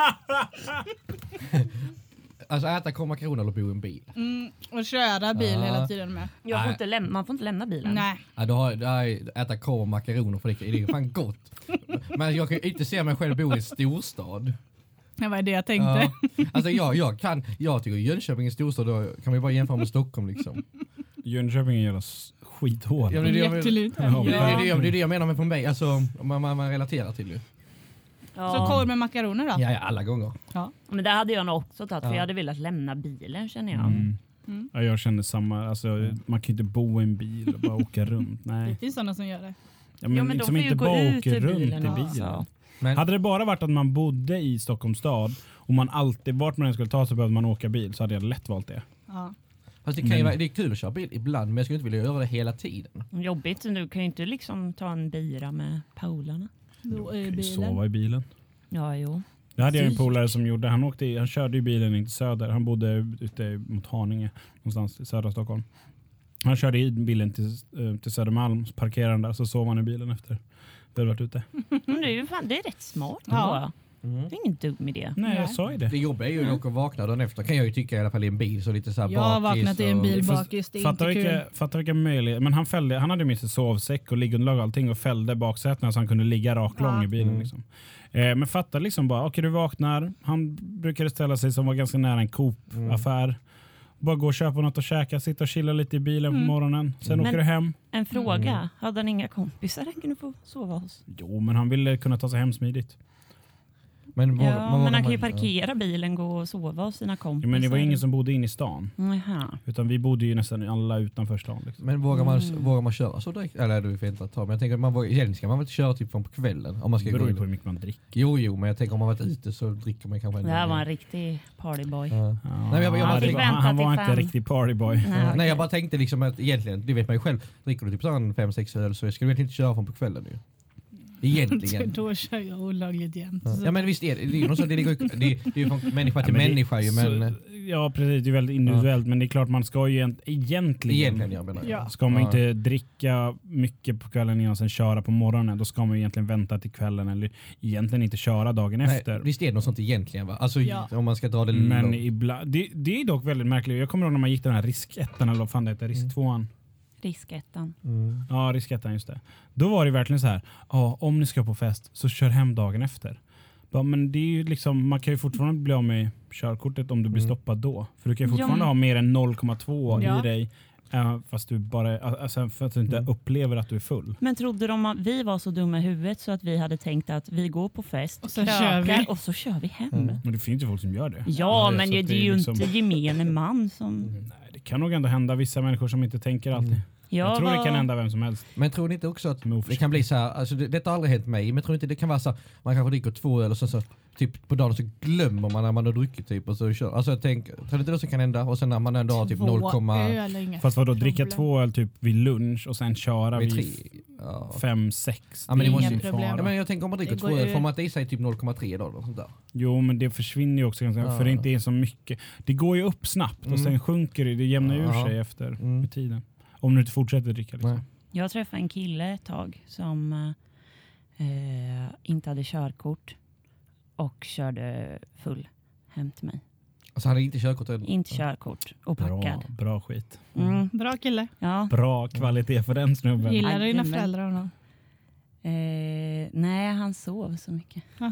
Alltså äta korv makaroner eller bo i en bil. Mm, och köra bil Ja. hela tiden med. Jag får inte läm- man får inte lämna bilen. Nej. Ja, då har, då har, jag- äta korv och makaroner för det, det är fan gott. Men jag kan ju inte se mig själv bo i en storstad. Det var det jag tänkte. Ja. Alltså jag, jag kan, jag tycker Jönköping är en storstad, då kan ju bara jämföra med Stockholm liksom. Jönköping är jävla s- skithål. Ja, det, är det, jag-. Ja, det, är Ja. det, jag- det är det jag menar med mig, alltså man, man, man relaterar till det. Ja. Så korv med makaroner då? Ja, ja, alla gånger. Men det hade jag nog också tagit för Ja. jag hade velat lämna bilen känner jag. Mm. Mm. Ja, jag känner samma. Alltså, Man kan ju inte bo i en bil och bara åka runt. Det Nej. finns sådana som gör det. Ja, men, Ja, men de som får ju inte gå bara ut åker ur runt bilen i också. bilen. Men, Hade det bara varit att man bodde i Stockholms stad och man alltid, vart man än skulle ta så behövde man åka bil så hade jag lätt valt det. Ja. Fast det, kan ju Men- vara, det är kul att köra bil ibland, men jag skulle inte vilja göra det hela tiden. Jobbigt, du kan ju inte liksom ta en bira med polarna. Då är Kan ju bilen. Sova i bilen. Ja, jo. Det hade jag en polare som gjorde. Han, åkte, i- han körde ju bilen in till söder. Han bodde ute mot Haninge någonstans i södra Stockholm. Han körde i bilen till, eh, till Södermalm, parkerade han där så sov han i bilen efter vi hade varit ute. Men det är ju fan, det är rätt smart. Ja. Mm. Det är ingen dum idé. Nej, Nej. jag sa ju det. Det jobbiga är ju dock att vakna dagen efter kan jag ju tycka i alla fall i en bil så lite så här Jag har bakis vaknat i en bil bakis, det är Fattar inte kul. vilka, fattar vilka möjligheter. Men han, fällde, han hade med sig sovsäck och liggunderlag och allting och fällde baksätena så han kunde ligga rak lång Ja. i bilen. Mm. Liksom. Eh, men fatta liksom bara, okej du vaknar, han brukade ställa sig som var ganska nära en Coop-affär. Bara gå och köpa något och käka, sitta och chilla lite i bilen på Mm. morgonen. Sen Men- åker du hem. En fråga, Mm. hade han inga kompisar han kunde få sova hos? Jo, men han ville kunna ta sig hem smidigt. Men, Ja, vågar men han kan ju parkera bilen, gå och sova hos sina Ja, kompisar. men det var ingen som bodde inne i stan. Jaha. Utan vi bodde ju nästan alla utanför stan. Liksom. Men vågar man, Mm. vågar man köra så direkt? Eller det är fel att ta, men jag tänker att man vågar, egentligen ska man väl inte köra typ från på kvällen? Om man ska Det gå beror ju på hur mycket man dricker. Jo, jo, men jag tänker om man varit ute så dricker man kanske Det här var en riktig partyboy. Ja. Ja, Nej, jag- jag han, var- han var inte fem. riktig partyboy. Nej, Nej, okej. jag bara tänkte liksom att egentligen, det vet man ju själv, dricker du typ sån fem sex öl så ska du egentligen inte köra från på kvällen ju. Egentligen. Då kör jag olagligt jämt. Ja men visst är det, det är ju så, det, ligger, det, det är ju från människa till Ja, men det- människa ju men Så, ja precis, det är väldigt individuellt men det är klart man ska ju egent- egentligen, egentligen jag menar Ja. ska man Ja. inte dricka mycket på kvällen innan och sen köra på morgonen. Då ska man ju egentligen vänta till kvällen eller egentligen inte köra dagen Nej, efter. visst är det något sånt egentligen va? Alltså Ja. om man ska dra det Men ibland, det, det är dock väldigt märkligt. Jag kommer ihåg när man gick den här riskettan eller vad fan det heter, risktvåan. Riskettan. Mm. Ja, riskettan just det. Då var det verkligen så här, ja, om ni ska på fest så kör hem dagen efter. Ja, men det är ju liksom, man kan ju fortfarande bli av med körkortet om du blir Mm. stoppad då. För du kan ju Ja, fortfarande men- ha mer än 0,2 Ja. i dig. äh, fast du bara, alltså, för att du inte Mm. upplever att du är full. Men trodde de att vi var så dumma i huvudet så att vi hade tänkt att vi går på fest, Och så krökar kör vi. och så kör vi hem? Mm. Men det finns ju folk som gör det. Ja, det- men det, att är ju liksom- inte gemene man som... Nej, det kan nog ändå hända vissa människor som inte tänker alltid. Jag, Jag tror det var- kan hända vem som helst. Men tror ni inte också att det kan bli så här, alltså det, detta har aldrig hänt mig, men tror ni inte det kan vara så här, man kanske dricker två öl och sen så typ på dagen så glömmer man när man har druckit typ och så kör. Alltså jag tänker, tror ni inte det som kan hända? Och sen när man ändå har typ Två 0, öl är inget Fast vadå, dricka två öl typ vid lunch och sen köra vid vid tre. Ja. fem, sex. Ja, men det är måste problem. Ja, men jag tänker om man dricker Det två öl får man inte i sig typ 0,3 då? eller sånt där. Jo, men det försvinner ju också ganska Ja. för det inte är så mycket. Det går ju upp snabbt och Mm. sen sjunker det. Det jämnar ur Ja. sig efter Mm. med tiden. Om du inte fortsätter dricka. Liksom. Jag träffade en kille ett tag som eh, inte hade körkort och körde full hem till mig. Alltså han hade inte körkort än. Inte körkort och Bra, packad. bra skit. Mm. Bra kille. Ja. Bra kvalitet för den snubben. Gillar dina föräldrar honom? Eh, nej, han sov så mycket. Åh,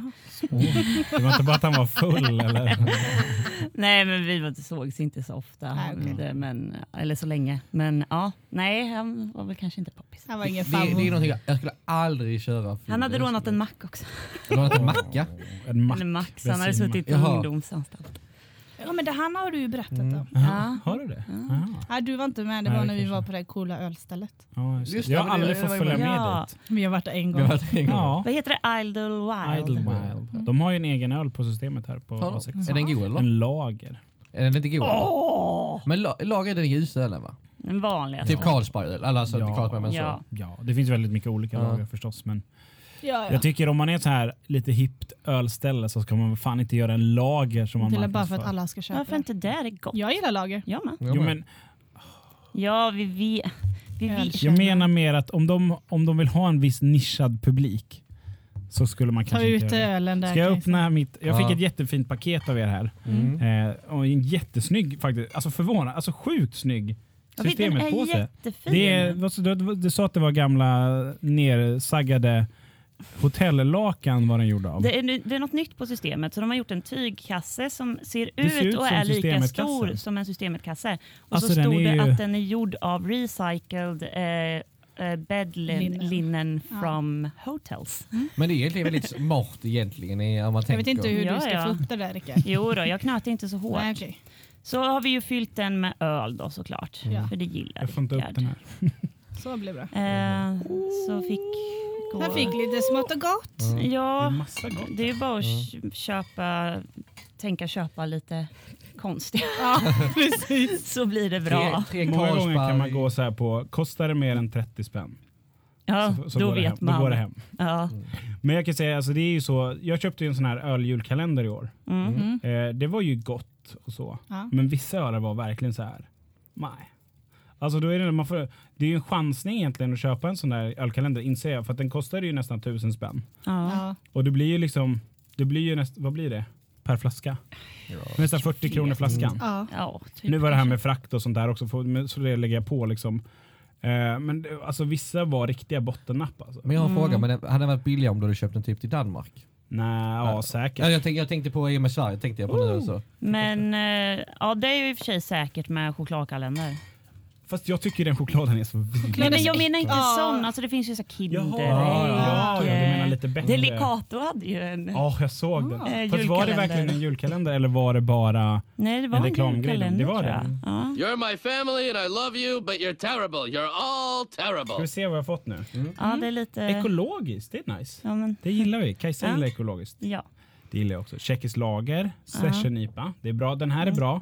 Det var inte bara att han var full eller? Nej, men vi var inte sågs inte så ofta. Nej, okej. Det- men, eller så länge. Men ja, nej, han var väl kanske inte poppis. Han var ingen Det, det är någonting jag, jag skulle aldrig köra. full. Han hade rånat en mack också. Rånat en macka? En mack. Eller Max, han hade suttit på ungdomsanstalt. Ja men det han har du ju berättat Mm. om. Ja. Har du det? Ja. Nej du var inte med, det Nej, var det när vi kanske. var på det coola ölstället. Ja, just Just det. Jag har men aldrig fått följa med Ja. dit. Vi har varit där en gång. varit en gång. Ja. Vad heter det? Idlewild? Idlewild. De har ju en egen öl på systemet här på? A6. Är den god eller? En lager. Är den inte god? Åh! Men la, lager är den ljusa ölen va? Den vanliga. Typ Carlsberg eller alltså Ja. inte Carlsberg men så. Ja. Ja, det finns väldigt mycket olika Ja. lager förstås. Men Ja, ja. jag tycker om man är ett så här lite hippt ölställe så ska man fan inte göra en lager som man Till bara för marknadsför. att alla ska köpa Varför det. inte det? Det är gott. Jag gillar lager. Jag med. Jag Jo, men Ja, vi. Vi Öl. vet. jag menar mer att om de, om de vill ha en viss nischad publik så skulle man Ta kanske inte ut göra det. ölen där. Ska jag öppna mitt... Jag fick Ja. ett jättefint paket av er här. Mm. Eh, och en jättesnygg faktiskt. Alltså förvånad. Alltså sjukt snygg. Jag Systemet på sig. jättefin. Det är, du, du sa att det var gamla nersaggade hotellakan var den gjord av. Det är, det är något nytt på systemet. Så de har gjort en tygkasse som ser ut, ser ut och är lika stor som en systemetkasse. Och Alltså, så stod det ju- att den är gjord av recycled eh, eh, bed lin, Linnen. linen Ja. from hotels. Men det är egentligen väldigt smart egentligen om man Jag vet inte hur Ja, du ska ja. det där Rickard. Jo då, jag knöt inte så hårt. Nej, okej. Så har vi ju fyllt den med öl då såklart. Ja. För det gillar jag får inte upp den här. Så blir det bra. Eh, så fick... gå- Han fick lite smått och gott. Det är Ja, massa gott. det är bara att kö- köpa, tänka köpa lite konstigt. Ja, precis. Så blir det Tre, bra. tre Många gånger kan man gå så här på, kostar det mer än 30 spänn? Ja, så, så då det vet hem. man. Då går det hem. Ja. Men jag kan säga, alltså det är ju så, jag köpte ju en sån här öljulkalender i år. Mm. Eh, det var ju gott och så. Ja. Men vissa ölar var verkligen så här. nej. Alltså då är det, man får, det är ju en chansning egentligen att köpa en sån där ölkalender inser jag. För att den kostar ju nästan tusen spänn. Ja. Ja. Och det blir ju liksom, det blir ju nästan, vad blir det? Per flaska? Nästan 40 kronor flaskan. Ja. Ja, typ Nu var det här med frakt och sånt där också, för- så det lägger jag på liksom. Eh, men alltså vissa var riktiga bottennapp alltså. Men jag har en Mm. fråga, men det hade det varit billigare om du hade köpt en typ till Danmark? Nej, ja Ja. säkert. Ja, jag, tänkte, jag tänkte på i Sverige, tänkte jag på nu alltså. Men eh, ja, det är ju i och för sig säkert med chokladkalender. Fast jag tycker den chokladen är så vidrig. Nej, men jag menar inte Ja. sån. Alltså, det finns ju så här Kinderägg. Jaha, ja, ja, du menar lite bättre. Delicato hade ju en... Ja, jag såg den. Eh, Fast var det verkligen en julkalender eller var det bara... Nej, det var en en, reklamgrej. julkalender Det var det. Ja. You're my family and I love you, but you're terrible. You're all Ska terrible. vi se vad jag har fått nu? ja, det är lite... Ekologiskt, det är nice. Ja, men, Det gillar vi. Kajsa Ja. gillar ekologiskt. ja. Det gillar jag också. Tjeckisk lager, session IPA. Det är bra. Den här är bra.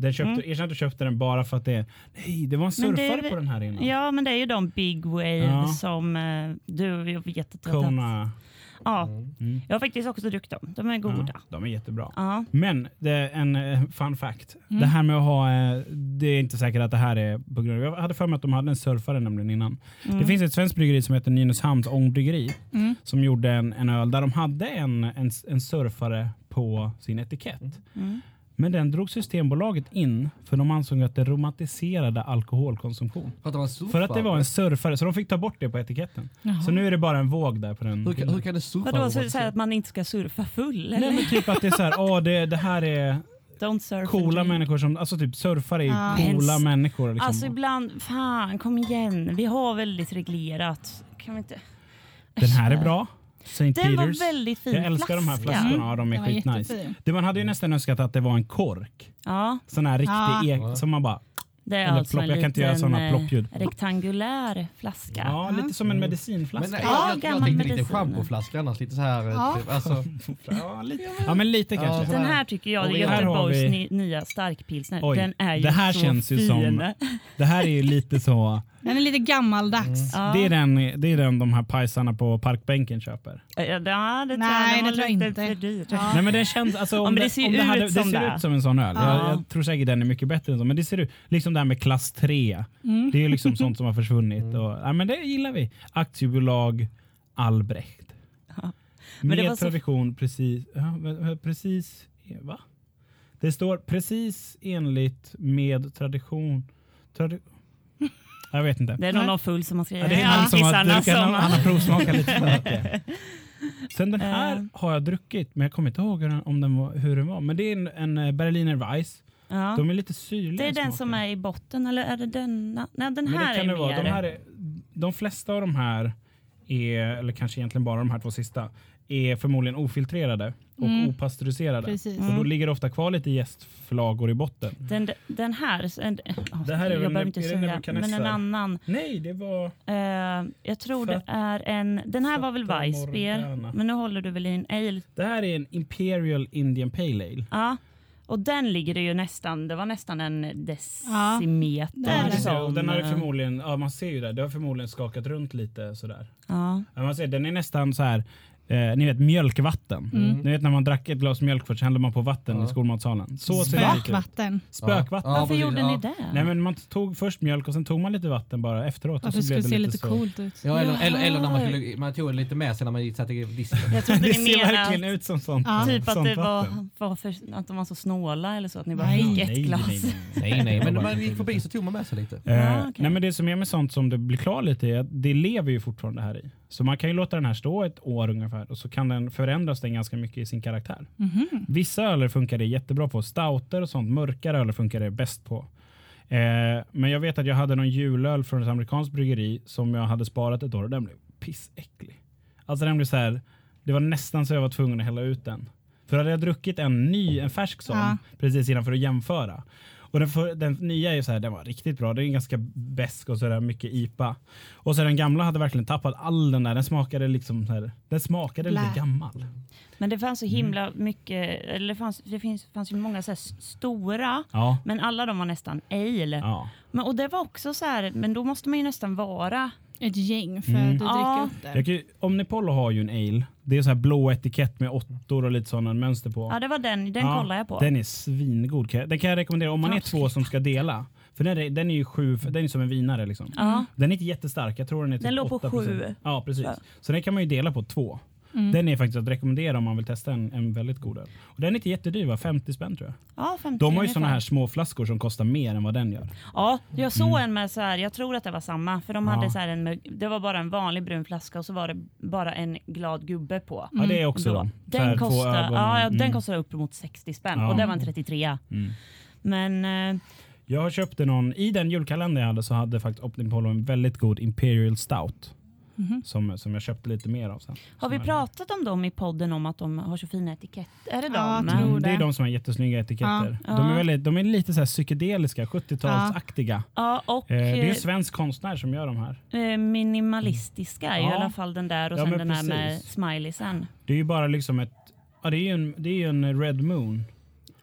Den köpte, Erkänn att du köpte den bara för att det är... Nej, det var en det surfare väl- på den här innan. ja, men det är ju de Big Wave Ja. som eh, du vet att. Kona. Ja, Mm. jag har faktiskt också druckit dem. De är goda. Ja, de är jättebra. Ja. Men det är en eh, fun fact. Det här med att ha, eh, det är inte säkert att det här är på grund av, jag hade för mig att de hade en surfare nämligen innan. Mm. Det finns ett svenskt bryggeri som heter Nynäshamns ångbryggeri Mm. som gjorde en, en öl där de hade en, en, en surfare på sin etikett. Mm. Men den drog Systembolaget in för de ansåg att det romantiserade alkoholkonsumtion. För att det var surfare? För att det var en surfare, så de fick ta bort det på etiketten. Jaha. Så nu är det bara en våg där på den. Hur, hur kan det surfa? Vadå, så, man- så här att man inte ska surfa full? Eller? Nej men typ att det är så här, åh det, det här är Don't surf and coola människor som, alltså typ surfare är ju Ja. coola Ens- människor. Liksom. Alltså ibland, fan kom igen. Vi har väldigt reglerat. Kan vi inte? Den här är bra. St. Den Peters. var väldigt fin Jag älskar de här flaska. flaskorna, ja, de är skitnice. Det man hade ju nästan önskat att det var en kork. Ja, Sån här riktig Ja. ek som man bara, det är Eller alltså plopp, en jag kan inte göra såna eh, ploppljud. rektangulär flaska. ja lite som en medicinflaska. Men, Ja, jag, jag, jag tänkte lite medicin. schampoflaska annars, lite så här. Ja. Typ, alltså, Ja, lite, ja men lite Ja, kanske. Den här tycker jag är har Göteborgs vi- ny, nya starkpilsner. Den är ju det här så känns ju fin. som- Det här är ju lite så, Den är lite gammaldags. Ja. det är, den, det är den de här pajsarna på parkbänken köper. Ja, det, det Nej, det tror jag inte. för dyr. Ja. Nej men den känns, alltså, om, Ja, men det, det ser om ut hade, det som ser det. ut som en sån öl. Ja. Jag, jag tror säkert den är mycket bättre än så. Men det ser ut, liksom det här med klass 3. Mm. Det är ju liksom sånt som har försvunnit. Och, ja, men det gillar vi. Aktiebolag Albrecht. Ja. Men det Med var så- tradition precis, precis, va? Det står precis enligt med tradition. Tradi jag vet inte. Det är någon av full som har skrivit. Ja, det är han som har, druckit, som- han har provsmakat lite för. Sen den här Eh. har jag druckit, men jag kommer inte ihåg hur den, om den var, hur den var. Men det är en, en eh, Berliner Weiss. Ja. De är lite syrliga Det är den som är i botten eller är det denna? Nej, den här det kan är det vara. mer. De, här är, de flesta av de här, är, eller kanske egentligen bara de här två sista, är förmodligen ofiltrerade och Mm. opastöriserade. Precis. Och då ligger det ofta kvar lite jästflagor i botten. Den, den här, en, oh, Det här är jag behöver inte säga, men en annan. Nej, det var... Eh, jag tror det är en, den här var väl Weissbier, men nu håller du väl i en ale. Det här är en Imperial Indian Pale Ale. Ja, och den ligger det ju nästan, det var nästan en Ja, decimeter. det. som, och den har eh, förmodligen, ja man ser ju det, det har förmodligen skakat runt lite sådär. Ja, Ja, man ser, den är nästan så här eh, ni vet mjölkvatten. Mm. Ni vet när man drack ett glas mjölk först hällde man på vatten Ja. i skolmatsalen. Så. Spökvatten. Spökvatten. Ja, Varför precis, gjorde ja. ni det? Nej men man tog först mjölk och sen tog man lite vatten bara efteråt. Varför och så skulle det se lite lite så. coolt ut? Ja, eller, eller, eller när man, skulle, man tog lite med sig när man satt i disken. Jag trodde Det ni ser menade verkligen att, ut som sånt. Ja. typ att, sånt det var, vatten. var för, att de var så snåla eller så, att ni bara Nej. fick ett Nej, glas. nej, nej. Nej, nej, men när bara man gick förbi lite. så tog man med sig lite. Eh, Ja, okej. nej, men det som är med sånt som det blir klar lite är att det lever ju fortfarande här i. Så man kan ju låta den här stå ett år ungefär och så kan den förändras den ganska mycket i sin karaktär. Mhm. Vissa öler funkar det jättebra på. Stouter och sånt, mörkare öler funkar det bäst på. Eh, men jag vet att jag hade någon julöl från ett amerikanskt bryggeri som jag hade sparat ett år och den blev pissäcklig. Alltså den blev så här, det var nästan så jag var tvungen att hälla ut den. För hade jag druckit en ny, en färsk sån Ja. precis innan för att jämföra. Och den, för, den nya är ju så här, den var riktigt bra. Den är ganska besk och så där mycket IPA. Och så den gamla hade verkligen tappat all den där. Den smakade liksom så här, den smakade Blä. lite gammal. Men det fanns så Mm. himla mycket, eller det fanns, det finns, fanns ju många så stora, Ja. men alla de var nästan ale. ja. Men, och det var också så här, men då måste man ju nästan vara, Ett gäng för Mm. att dricka Ja. upp det. Kan, Omnipollo har ju en ale. Det är så här blå etikett med åttor och lite sådana mönster på. ja det var den, den Ja, kollade jag på. Den är svingod. Den kan jag rekommendera om man är två som ska dela. För den är, den är ju sju, den är som en vinare liksom. Ja. Den är inte jättestark, jag tror den är typ Den låg på 8%. sju. Ja, precis. Så den kan man ju dela på två. Mm. Den är faktiskt att rekommendera om man vill testa en, en väldigt god öl. Och den är inte jättedyr, va? 50 spänn tror jag. Ja, 50 De har ju såna här små flaskor som kostar mer än vad den gör. Ja, jag såg Mm. en med så här, jag tror att det var samma, för de Ja. hade så här en, det var bara en vanlig brun flaska och så var det bara en glad gubbe på. Ja, det är också Då. de. Den, kostar, ja, den mm. kostar uppemot 60 spänn Ja. och det var en 33. Mm. Men eh, Jag har köpt någon, i den julkalender jag hade så hade faktiskt Omnipollo en väldigt god Imperial Stout. Mhm. Som, som jag köpte lite mer av sen. har vi pratat om dem i podden om att de har så fina etiketter? Är det Ja, de? Mm, det är de som har jättesnygga etiketter. Ja. De, är väldigt, de är lite så här psykedeliska, 70-talsaktiga. Ja, och Eh, det är eh, en svensk konstnär som gör de här. eh, minimalistiska Ja. i alla fall den där och Ja, sen den här med precis. smileysen. Det är ju bara liksom ett... Ja, det är ju en, det är ju en Red Moon.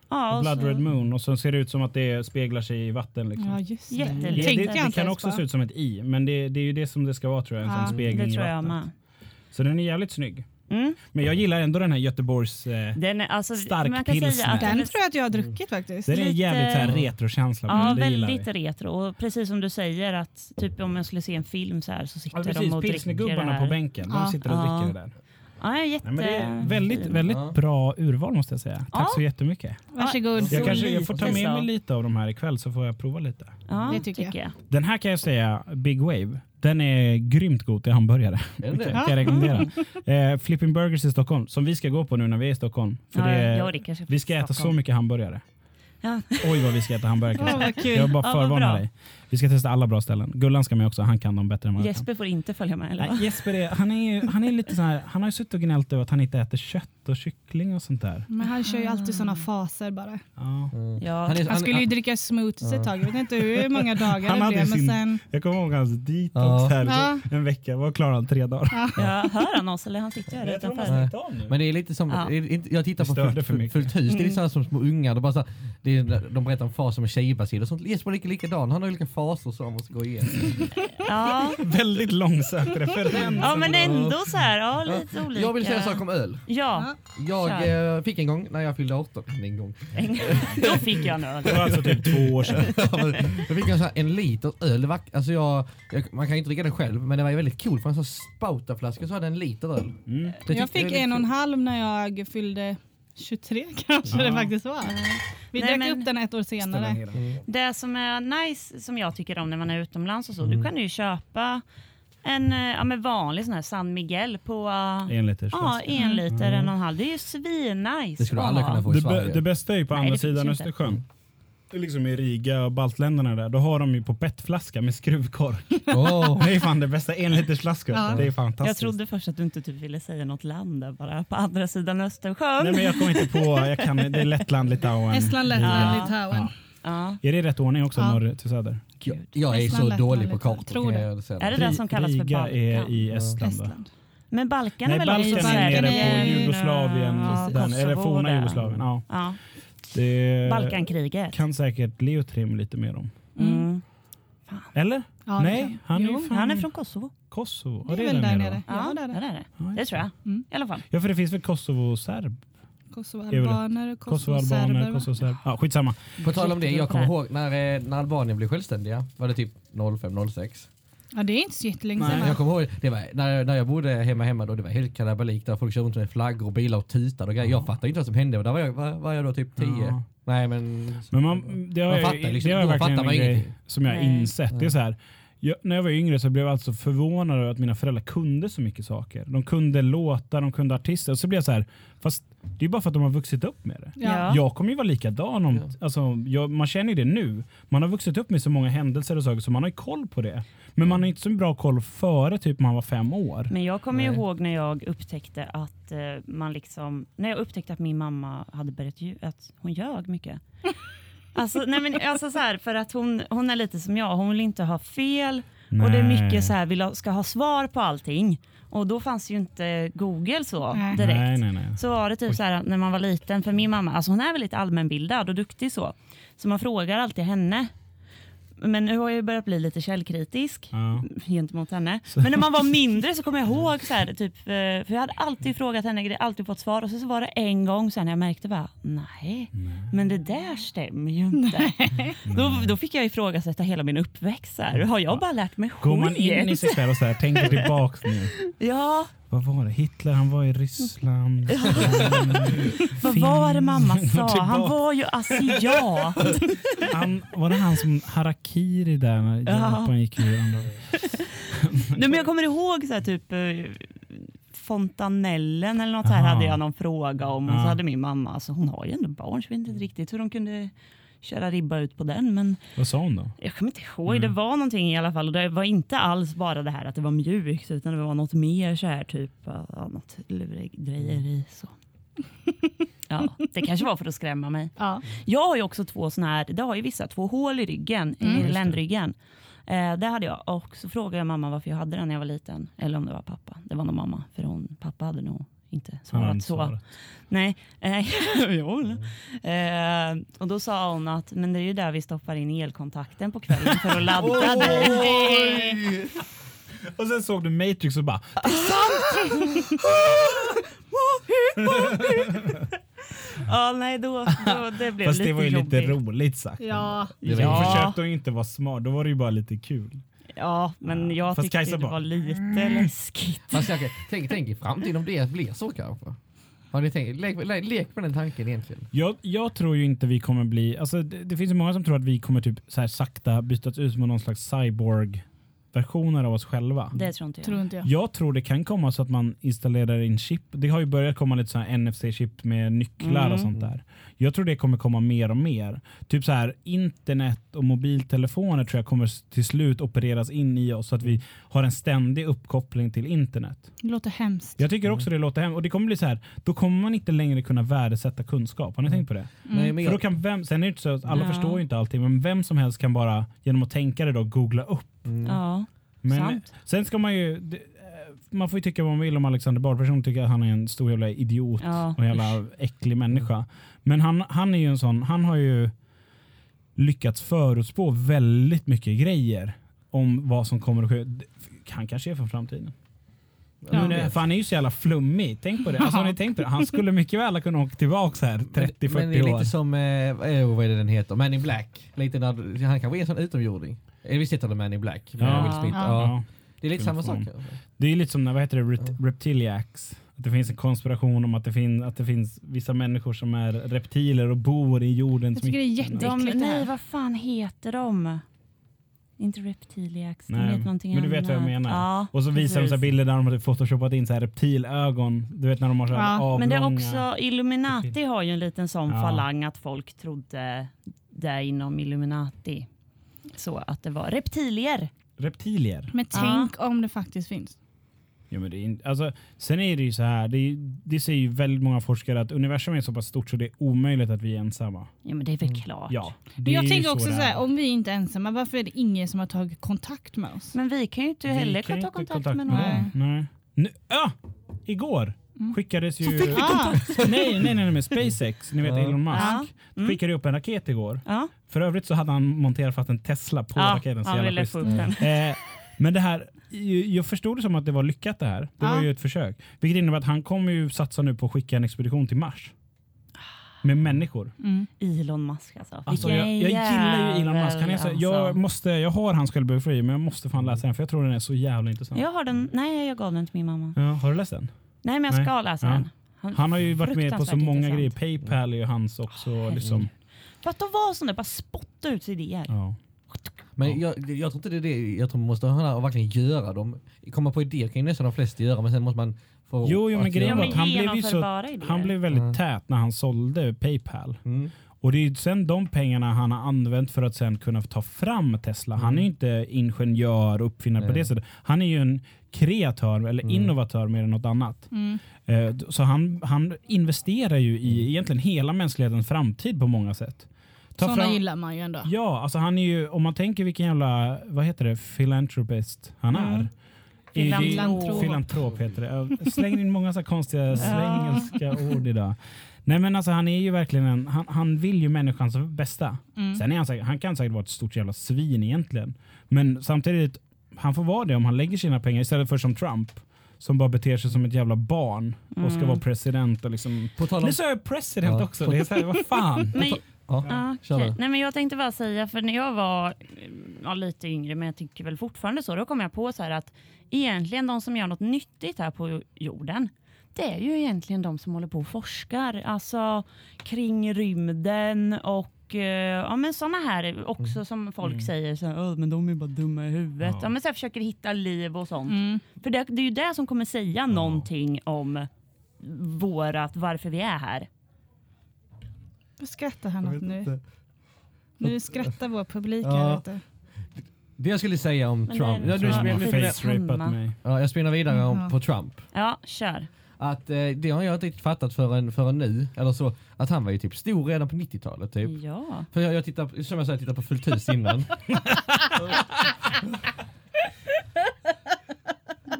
Ja, och Blood så- Red Moon. Och så ser det ut som att det speglar sig i vatten. Liksom. Ja, just det. Det, Det det, kan också se ut som ett i, men det, det är ju det som det ska vara tror jag. En Ja, sån spegling Det tror i vattnet. Så den är jävligt snygg. Mm. Men jag gillar ändå den här Göteborgs... Eh, Den är, alltså, Stark man kan säga pilsner. att Den är- tror jag att jag har druckit faktiskt. den är lite- jävligt så här retrokänsla. Ja, den, det väldigt retro. Och precis som du säger, att typ om jag skulle se en film så här så sitter Ja, de precis, och dricker det pilsnergubbarna här. på bänken. De Ja. sitter och Ja. dricker det där. Ja, jätte... Nej, men det är väldigt, väldigt Ja. bra urval måste jag säga. Tack Ja. så jättemycket. Varsågod. Så Jag, kanske, jag får ta med så. mig lite av de här ikväll så får jag prova lite. Ja, Det tycker jag. jag. Den här kan jag säga, Big Wave, den är grymt god till hamburgare. Det det? kan jag rekommendera. Eh, Flipping Burgers i Stockholm, som vi ska gå på nu när vi är i Stockholm. För Ja, det, ska vi ska äta så Stockholm. mycket hamburgare. Ja. Oj vad vi ska äta hamburgare. kan jag bara Ja, förvarnar bra. dig. Vi ska testa alla bra ställen. Gullan ska med också, han kan dem bättre än vad jag kan. Jesper får inte följa med eller? Nej, Jesper är, han är, ju- han är lite så här, han har ju suttit och gnällt över att han inte äter kött och kyckling och sånt där. Men han kör ju alltid såna faser bara. Ja. Mm. Ja. Han är- Han skulle ju dricka smoothies ett tag. Jag vet inte hur många dagar Han det blev. Men sin- sen, Jag kommer ihåg hans detox Ja. här, Ja. så en vecka. Vad klarar han? Tre dagar? Ja, hör han oss eller han sitter ju här utanför? Men det är lite som, Ja. är jag tittar på fullt, för mycket. fullt hus, det är Mm. lite sådär som små ungar. Är bara så här, det är, de berättar om faser med tjejbasil och sånt. Jesper är lika likadan, han har olika faser som han måste gå igenom. Ja. Väldigt långsökt referens. ja, men ändå så här, ja lite olika. Jag vill säga en sak om öl. Ja, Jag Kör. eh, fick en gång när jag fyllde 18, en gång. då fick jag en öl. Det var alltså typ två år sedan. jag fick en, så här, en liter öl. Det var, alltså jag, jag, man kan ju inte dricka den själv, men det var ju väldigt coolt för en sån spoutaflaska så hade den en liter öl. Mm. Jag fick en och en halv när jag fyllde 23 kanske Ja. det faktiskt var. Vi Nej, drack men- upp den ett år senare. Mm. Det som är nice som jag tycker om när man är utomlands och så, Mm. du kan ju köpa en eh, ja, men vanlig sån här San Miguel på En liters ja, en liter, Mm. en och en halv. Det är ju svinnice. Det skulle du aldrig kunna få i Det, Sverige. det bästa är ju på Nej, andra sidan. Östersjön. Det är liksom i Riga och baltländerna där. Då har de ju på petflaska med skruvkork. Åh. Det är fan det bästa. En liters flaska. Ja. Det är fantastiskt. Jag trodde först att du inte typ ville säga något land där bara, på andra sidan Östersjön. Nej men jag kommer inte på. Jag kan, det är Lettland, Litauen. Estland, Lettland, Ja. Litauen. Ja. Är det i rätt ordning också? Ja. Norr till söder? Jag, jag är Estland, så dålig på kartor. Tror säga. Är det det som kallas för Riga är Balkan? i Estland. Estland. Men Balkan Nej, är väl Balkan också är Serbien, nere på Jugoslavien. ja, den, eller forna. Jugoslavien. Ja. Ja. Det Balkankriget. kan säkert Leo Trim lite mer om. Mm. Eller? Ja, Nej, han är ju fan Han är från Kosovo. Kosovo. Det är Ja, väl där nere. Ja, Ja, där är det det. är det. Ja, Det tror jag. Mm. I alla fall. Ja, för det finns väl Kosovo-serb? Kosovoalbaner kosovoserber. va? Kosovo-serb. Ja, skitsamma. På tal om det, jag kommer ihåg när, eh, när Albanien blev självständiga, var det typ 05-06. Ja, det är inte så jättelänge sedan. Jag kommer ihåg, det var, när, när jag bodde hemma hemma då, det var helt kalabalik där folk körde runt med flaggor och bilar och tutade och grejer. Jag fattade inte vad som hände och där var jag, var, var jag då typ 10. Ja. Nej men... Men man, det har Man jag, fattar liksom- det har jag verkligen fattar en grej ingenting. som jag har insett. Det är så här, jag, när jag var yngre så blev jag alltså förvånad över att mina föräldrar kunde så mycket saker. De kunde låtar, de kunde artister. Och så blev jag så här, fast det är bara för att de har vuxit upp med det. Ja. Jag kommer ju vara likadan. Om, Ja. alltså, jag, man känner ju det nu. Man har vuxit upp med så många händelser och saker så man har ju koll på det. Men man har inte så bra koll före typ man var fem år. Men jag kommer ju Nej. ihåg när jag upptäckte att eh, man liksom, när jag upptäckte att min mamma hade börjat att hon ljög mycket. Alltså, nej men, alltså så här, för att hon, hon är lite som jag, hon vill inte ha fel och det är Nej. mycket så här, vill ha, ska ha svar på allting. Och då fanns ju inte Google så Nej. direkt. Nej, nej, nej. Så var det typ så här när man var liten, för min mamma, alltså hon är väl lite allmänbildad och duktig så. Så man frågar alltid henne. Men nu har jag börjat bli lite källkritisk Ja. gentemot henne. Men när man var mindre så kommer jag ihåg, så här, typ, eh, för jag hade alltid frågat henne, alltid fått svar och så, så var det en gång sen när jag märkte bara, nej, men det där stämmer ju inte. Då, då fick jag ifrågasätta hela min uppväxt. Så här. Har jag bara lärt mig Går man in i skit? sig själv och så här, tänker tillbaks nu. Ja, Vad var det? Hitler, han var i Ryssland. vad var det mamma sa? Han var ju asiat. Han, var det han som harakiri där när Japan gick ur? andra- Nej, men jag kommer ihåg så här, typ eh, fontanellen eller något så här Aha. hade jag någon fråga om. Och så hade min mamma, alltså, hon har ju ändå barn så jag vet inte riktigt hur de kunde köra ribba ut på den. Men Vad sa hon då? jag kommer inte ihåg, Mm. det var någonting i alla fall. Det var inte alls bara det här att det var mjukt utan det var något mer så här typ, ja, något lurendrejeri. Så. Ja, det kanske var för att skrämma mig. Ja. Jag har ju också två såna här, det har ju vissa, två hål i ryggen, Mm. i ländryggen. Eh, det hade jag och så frågade jag mamma varför jag hade den när jag var liten. Eller om det var pappa. Det var nog mamma, för hon, pappa hade nog inte svarat hade så. svarat. Nej, eh, jo. eh, och då sa hon att men det är ju där vi stoppar in elkontakten på kvällen för att ladda dig. Och sen såg du Matrix och bara Ja, nej, då, då det blev Fast lite det var ju jobbigt. lite roligt sagt. Ja. Var, Ja. Försökte inte vara smart, då var det ju bara lite kul. Ja, men jag Fast tyckte Kajsa det bara, var lite läskigt. Fast jag, tänk, tänk i framtiden om det blir så kanske. Har ni tänkt, lek, lek, lek med den tanken egentligen. Jag, jag tror ju inte vi kommer bli, alltså det, det finns ju många som tror att vi kommer typ så här sakta bytas ut mot någon slags cyborg-versioner av oss själva. Det tror inte jag. Tror inte jag. Jag tror det kan komma så att man installerar in chip. Det har ju börjat komma lite så här NFC-chip med nycklar och Mm. sånt där. Jag tror det kommer komma mer och mer. Typ så här internet och mobiltelefoner tror jag kommer till slut opereras in i oss så att vi har en ständig uppkoppling till internet. Det låter hemskt. Jag tycker också det låter hem och det kommer bli så här. Då kommer man inte längre kunna värdesätta kunskap. Har ni tänkt på det? Nej, men För då kan vem, sen är det inte så att alla Ja. förstår ju inte allting, men vem som helst kan bara genom att tänka det då googla upp. mm. Ja, Men sant. sen ska man ju, det, eh, man får ju tycka vad man vill om Alexander Bard. Personligen tycker jag att han är en stor jävla idiot Ja. och en jävla äcklig människa. Men han, han är ju en sån, han har ju lyckats förutspå väldigt mycket grejer om vad som kommer att ske. Han kanske är för framtiden. Ja. Eh, för han är ju så jävla flummig. Tänk på det. Alltså, ni tänkt på det? Han skulle mycket väl kunna åka tillbaka här 30-40 men det är år. lite som, eh, vad är- vad är det den heter, Man in Black. Lite när, han kanske är en sån utomjording. Eh, Visst heter det Man in Black? Ja. Will Smith. Ja. Ja. Det är lite samma sak. Kanske. Det är lite som när, vad heter det, Reptiliacs. Att det finns en konspiration om att det, fin- att det finns vissa människor som är reptiler och bor i jordens Jag tycker det är mitt. jätte- De, äckligt det här. nej, vad fan heter de? Inte reptiliacs, de Nej, heter någonting men du vet vad jag annat. menar. Ja, Och så visar de så här precis. bilder där de har photoshopat in så här reptilögon. Du vet när de har så här Ja, avlånga... Men det är också, Illuminati har ju en liten sån Ja. falang att folk trodde det inom Illuminati. Så att det var reptilier. Reptilier. Men Ja. tänk om det faktiskt finns. Ja, men det är, in- alltså, sen är det ju så här, det, är, det säger ju väldigt många forskare att universum är så pass stort så det är omöjligt att vi är ensamma. Ja men det är väl klart. Ja, Men jag tänker också så är. här, om vi inte är ensamma, varför är det ingen som har tagit kontakt med oss? Men vi kan ju inte Vi heller kan ta kontakt, inte med någon. någon. Nej. Nu, ah, igår skickades ju... Ah, nej, nej, nej, med SpaceX, ni vet Ja. Elon Musk. Ja. Mm. Skickade upp en raket igår. Ja, För övrigt så hade han monterat fast en Tesla på ja raketen. Så han jävla ville schysst. få upp den. Eh, Men det här, jag förstod det som att det var lyckat det här. Det Ja. var ju ett försök. Vilket innebär att han kommer ju satsa nu på att skicka en expedition till Mars. Med människor. Mm. Elon Musk alltså. Alltså, jag, jag gillar ju Elon Musk. Han är så, jag, alltså. måste, jag har hans självbiografi men jag måste fan läsa den för jag tror den är så jävla intressant. Jag har den, nej jag gav den till min mamma. Ja, har du läst den? Nej men jag ska Nej. läsa Ja. den. Han har ju varit med på så många intressant. grejer. Paypal är ju hans också. Liksom. För att de var där, bara spotta ut idéer. Ja. Men jag, jag tror inte det är det, jag tror man måste ha och verkligen göra dem. Komma på idéer kan ju nästan de flesta göra men sen måste man få... Jo, jo men att grejen var att han blev så, han blev väldigt Ja. tät när han sålde Paypal. Mm. Och det är ju sen de pengarna han har använt för att sen kunna ta fram Tesla. Han är ju inte ingenjör och uppfinnare på Nej. det sättet. Han är ju en kreatör eller Mm. innovatör mer än något annat. Mm. Eh, Så han, han investerar ju i egentligen hela mänsklighetens framtid på många sätt. Ta Sådana fram- gillar man ju ändå. Ja, alltså han är ju, om man tänker vilken jävla, vad heter det, philanthropist han Mm. är. Filantrop. Filantrop heter det. Jag slänger in många så konstiga svengelska ord idag. Nej men alltså han är ju verkligen en, han, han vill ju människans bästa. Mm. Sen är han, säkert, han kan säkert vara ett stort jävla svin egentligen. Men samtidigt, han får vara det om han lägger sina pengar istället för som Trump. Som bara beter sig som ett jävla barn och ska Mm. vara president och liksom... På tal om... Nu sa jag president Ja. också, det är så här, vad fan. Men, Ja, ja, kör du. Nej, men jag tänkte bara säga, för när jag var ja, lite yngre, men jag tycker väl fortfarande så, då kom jag på så här att egentligen de som gör något nyttigt här på jorden, det är ju egentligen de som håller på och forskar, alltså kring rymden och eh, ja, men sådana här också som folk säger, så här, "Åh, men de är bara dumma i huvudet. Ja. Ja. men så här, försöker hitta liv och sånt. Mm. För det, det är ju det som kommer säga någonting om vårat, varför vi är här. Vad skrattar han åt nu? inte. Nu skrattar vår publik Ja. här ute. Det jag skulle säga om Men Trump, det- ja, face-rapat hemma. mig. ja, jag spinner vidare om, på Trump. Ja, kör. Att eh, det har jag inte riktigt fattat förrän, förrän nu, eller så, att han var ju typ stor redan på 90-talet typ. Ja. För jag, jag tittar, som jag sa, jag tittar på Fullt hus innan.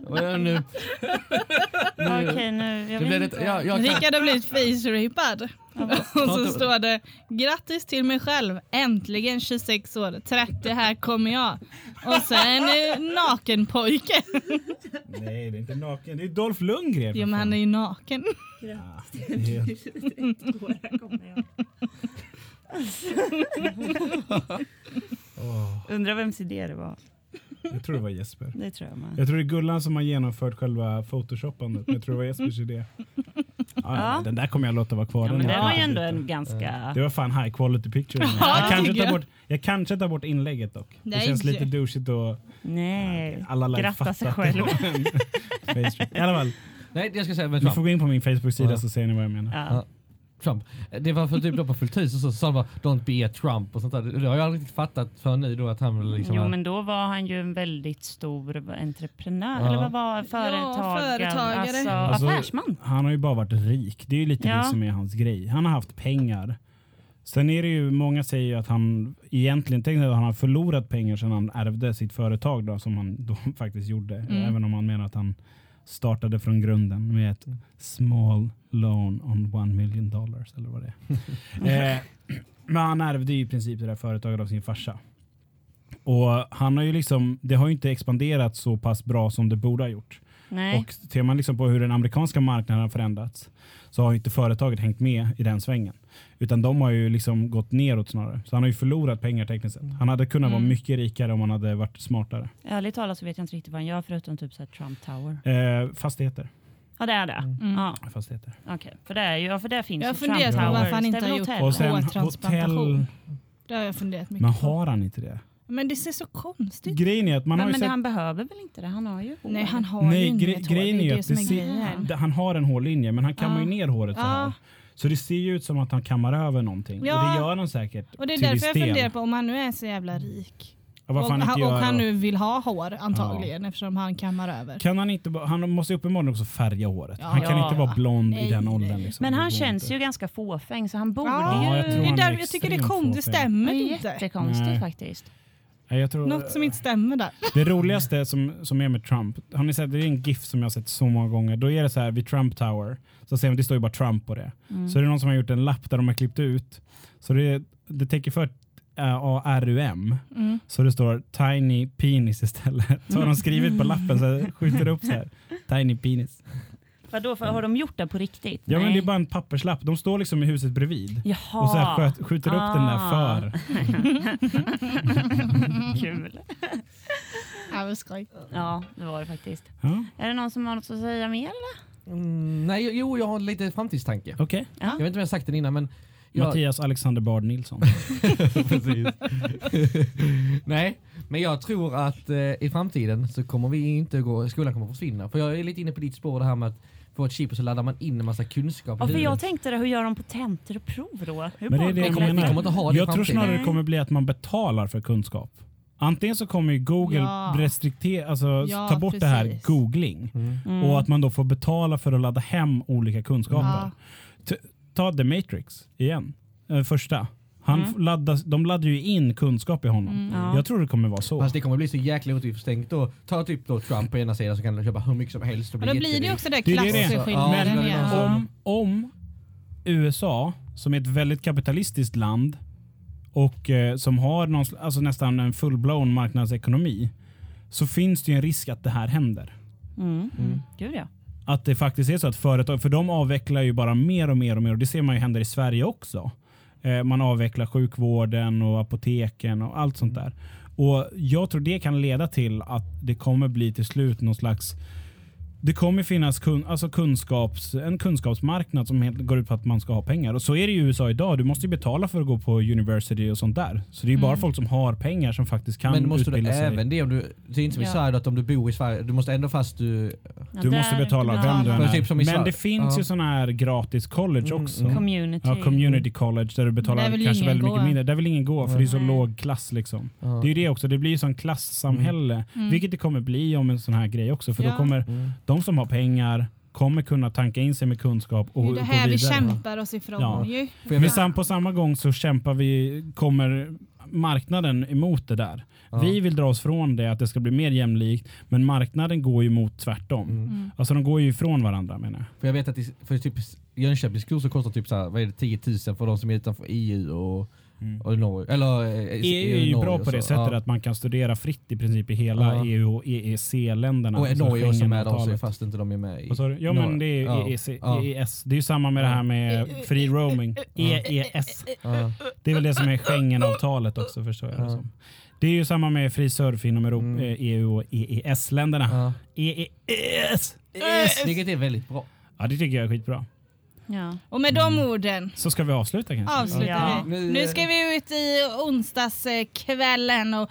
Och jag nu, nu, Okej, nu... Jag det vet inte. jag, jag kan, Rickard har blivit face-rapad. Och så står det grattis till mig själv, äntligen 26 år, 30 här kommer jag. Och sen är nakenpojke. Nej, det är inte naken. Det är Dolph Lundgren. Jo men han är ju naken. Ja, det är- Åh, Undrar vems idé det var. Jag tror det var Jesper. Det tror jag med. Jag tror det är Gullan som har genomfört själva photoshoppandet. men Jag tror det var Jespers idé. Ja, ja. Den där kommer jag låta vara kvar. Ja, men är det var ju ändå en ganska... Det var fan high quality picture. Ja, jag, kanske tar jag. bort, jag kanske tar bort inlägget dock. Det Nej. känns lite douchigt och Nej. alla Gratta sig att det själv. I alla fall, nej, det jag ska säga Trump. får gå in på min Facebook-sida Ja. så ser ni vad jag menar. Ja. Trump. Det var för typ då på Fullt hus och så sa de bara don't be a Trump och sånt där. Det har jag aldrig riktigt fattat för nu då att han liksom... Jo men då var han ju en väldigt stor entreprenör, Ja. eller vad var företagare? företagare. Alltså, Alltså, affärsman. Han har ju bara varit rik. Det är ju lite Ja. det som är hans grej. Han har haft pengar. Sen är det ju, många säger ju att han egentligen tänkte att han har förlorat pengar sedan han ärvde sitt företag då, som han då faktiskt gjorde. Mm. Även om man menar att han startade från grunden med ett small loan on one million dollars eller vad det är. eh, men han ärvde ju i princip det där företaget av sin farsa. Och han har ju liksom, det har ju inte expanderat så pass bra som det borde ha gjort. Nej. Och ser man liksom på hur den amerikanska marknaden har förändrats så har inte företaget hängt med i den svängen. Utan de har ju liksom gått neråt snarare. Så han har ju förlorat pengar tekniskt sett. Han hade kunnat vara Mm. mycket rikare om han hade varit smartare. Ärligt talat så vet jag inte riktigt vad han gör förutom typ så här Trump Tower. Eh, fastigheter. Ja det är det? Mm. Ja, fastigheter. okej. För det är ju, ja, för det finns Jag ju Trump funderat på Towers. varför han inte Det är har gjort hotell? Och sen Hårtransplantation. hotell. Det har jag funderat mycket Men på. har han inte det? Men det ser så konstigt Grejen är att man Men, har ju men det, sett... han behöver väl inte det? Han har ju hår. Nej han har Nej, ju inget gre- hår. grejen det är är ju det att som det är ser, det- han har en hårlinje men han kammar ju Ja. ner håret så här. Så det ser ju ut som att han kammar över någonting. Och Ja. det gör han säkert. Och det är därför jag funderar på om han nu är så jävla rik. Ja, och, han han, gör och han nu vill ha hår antagligen eftersom han kammar över. Kan han inte han måste ju uppenbarligen också färga håret. Ja. han kan Ja. inte vara blond i Nej, den nej. åldern. Liksom. Men han känns inte. ju ganska fåfäng så han borde Ja, jag det är där, är jag tycker det konstigt. Det stämmer ju inte. jättekonstigt Nej. faktiskt. Ja, jag tror, Något som inte stämmer där. Det roligaste som, som är med Trump, har ni sett, det är en GIF som jag har sett så många gånger. Då är det så här vid Trump Tower, så ser man, det står ju bara Trump på det. Mm. Så är det någon som har gjort en lapp där de har klippt ut. Så det, det täcker för T-A-R-U-M. Mm. Så det står Tiny Penis istället. Så har de skrivit på lappen så skjuter upp så här. Tiny Penis. Vadå, för, har de gjort det på riktigt? Ja men Nej. det är bara en papperslapp. De står liksom i huset bredvid. Jaha. Och så här sköt, skjuter upp den där Ah. för. Kul. Ja, vad skoj. Ja, det var det faktiskt. Ja, Är det någon som har något att säga mer eller? Mm, nej, jo, jag har lite framtidstanke. Okej. Ja. Jag vet inte om jag har sagt den innan men... Jag, Mattias Alexander Bard Nilsson. Precis. Nej, men jag tror att eh, i framtiden så kommer vi inte gå, skolan kommer försvinna. För jag är lite inne på ditt spår det här med att få ett chip och så laddar man in en massa kunskap Ja, för jag tänkte det, hur gör de på tentor och prov då? Hur Men det är det jag kommer- kommer inte ha det Jag tror snarare det kommer bli att man betalar för kunskap. Antingen så kommer ju Google Ja. restriktera, alltså Ja, ta bort det här precis. googling. Mm. Mm. Och att man då får betala för att ladda hem olika kunskaper. Ja. Ta The Matrix igen, eh, första. Han Mm. laddas, de laddar ju in kunskap i honom. Mm. Ja. Jag tror det kommer vara så. Fast det kommer bli så jäkla otillstängt då. Ta typ då Trump på ena sidan så kan du köpa hur mycket som helst. och Men då bli blir det ju också det är det det. Om, om USA, som är ett väldigt kapitalistiskt land och eh, som har någon, alltså nästan en full-blown marknadsekonomi, så finns det ju en risk att det här händer. Mm. Mm. Gud ja. Att det faktiskt är så att företag, för de avvecklar ju bara mer och mer och mer och det ser man ju händer i Sverige också. Eh, man avvecklar sjukvården och apoteken och allt sånt där. Och jag tror det kan leda till att det kommer bli till slut någon slags det kommer finnas kun, alltså kunskaps, en kunskapsmarknad som helt går ut på att man ska ha pengar. Och så är det i USA idag. Du måste ju betala för att gå på university och sånt där. Så det är ju bara Mm. folk som har pengar som faktiskt kan Men måste du utbilda sig. även det om du, det är inte som i Ja. Sverige att om du bor i Sverige, du måste ändå fast du... Ja, Du måste betala betalar vem du än Men är. typ som i Men det finns Ja. ju sådana här gratis college Mm, också. mm. Community. Ja, community college där du betalar kanske väldigt mycket gå. mindre. Där vill ingen gå för det är så Nej. låg klass liksom. Ja. Det är ju det också, det blir ju sån klassamhälle. Mm. Vilket det kommer bli om en sån här grej också. För Ja. då kommer Mm. De som har pengar kommer kunna tanka in sig med kunskap och Det är gå det här vi vidare. kämpar oss ifrån Ja. ju. Men sam, på samma gång så kämpar vi, kommer marknaden emot det där. Ja. Vi vill dra oss från det, att det ska bli mer jämlikt, men marknaden går ju mot tvärtom. Mm. Mm. Alltså de går ju ifrån varandra menar jag. För jag vet att i, för typ Jönköpings så kostar typ så här, vad är det, 10 000 för de som är utanför EU och, Norge. Eller eh, EU E är ju bra på det så. sättet ja. att man kan studera fritt i princip i hela Ja. EU och EEC-länderna. Och alltså Norge också med Schengenavtalet. fast inte de är med i... Du? Ja men det är Ja. EEC, Ja. EES. Det är ju samma med det här med free roaming. EES. Ja. Det är väl det som är Schengenavtalet också förstår jag det Ja. som. Det är ju samma med fri surf inom Europa, Mm. eh, EU och EES-länderna. Ja. EES! Vilket är väldigt bra. Ja det tycker jag är skitbra. Ja. Och med de mm. orden Så ska vi avsluta kanske? avslutar Ja. Nu ska vi ut i onsdagskvällen och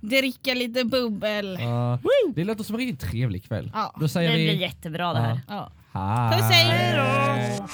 dricka lite bubbel. Ja. Det låter som en riktigt trevlig kväll. Ja, Då Det blir vi jättebra det här. Puss, hej. Hej då!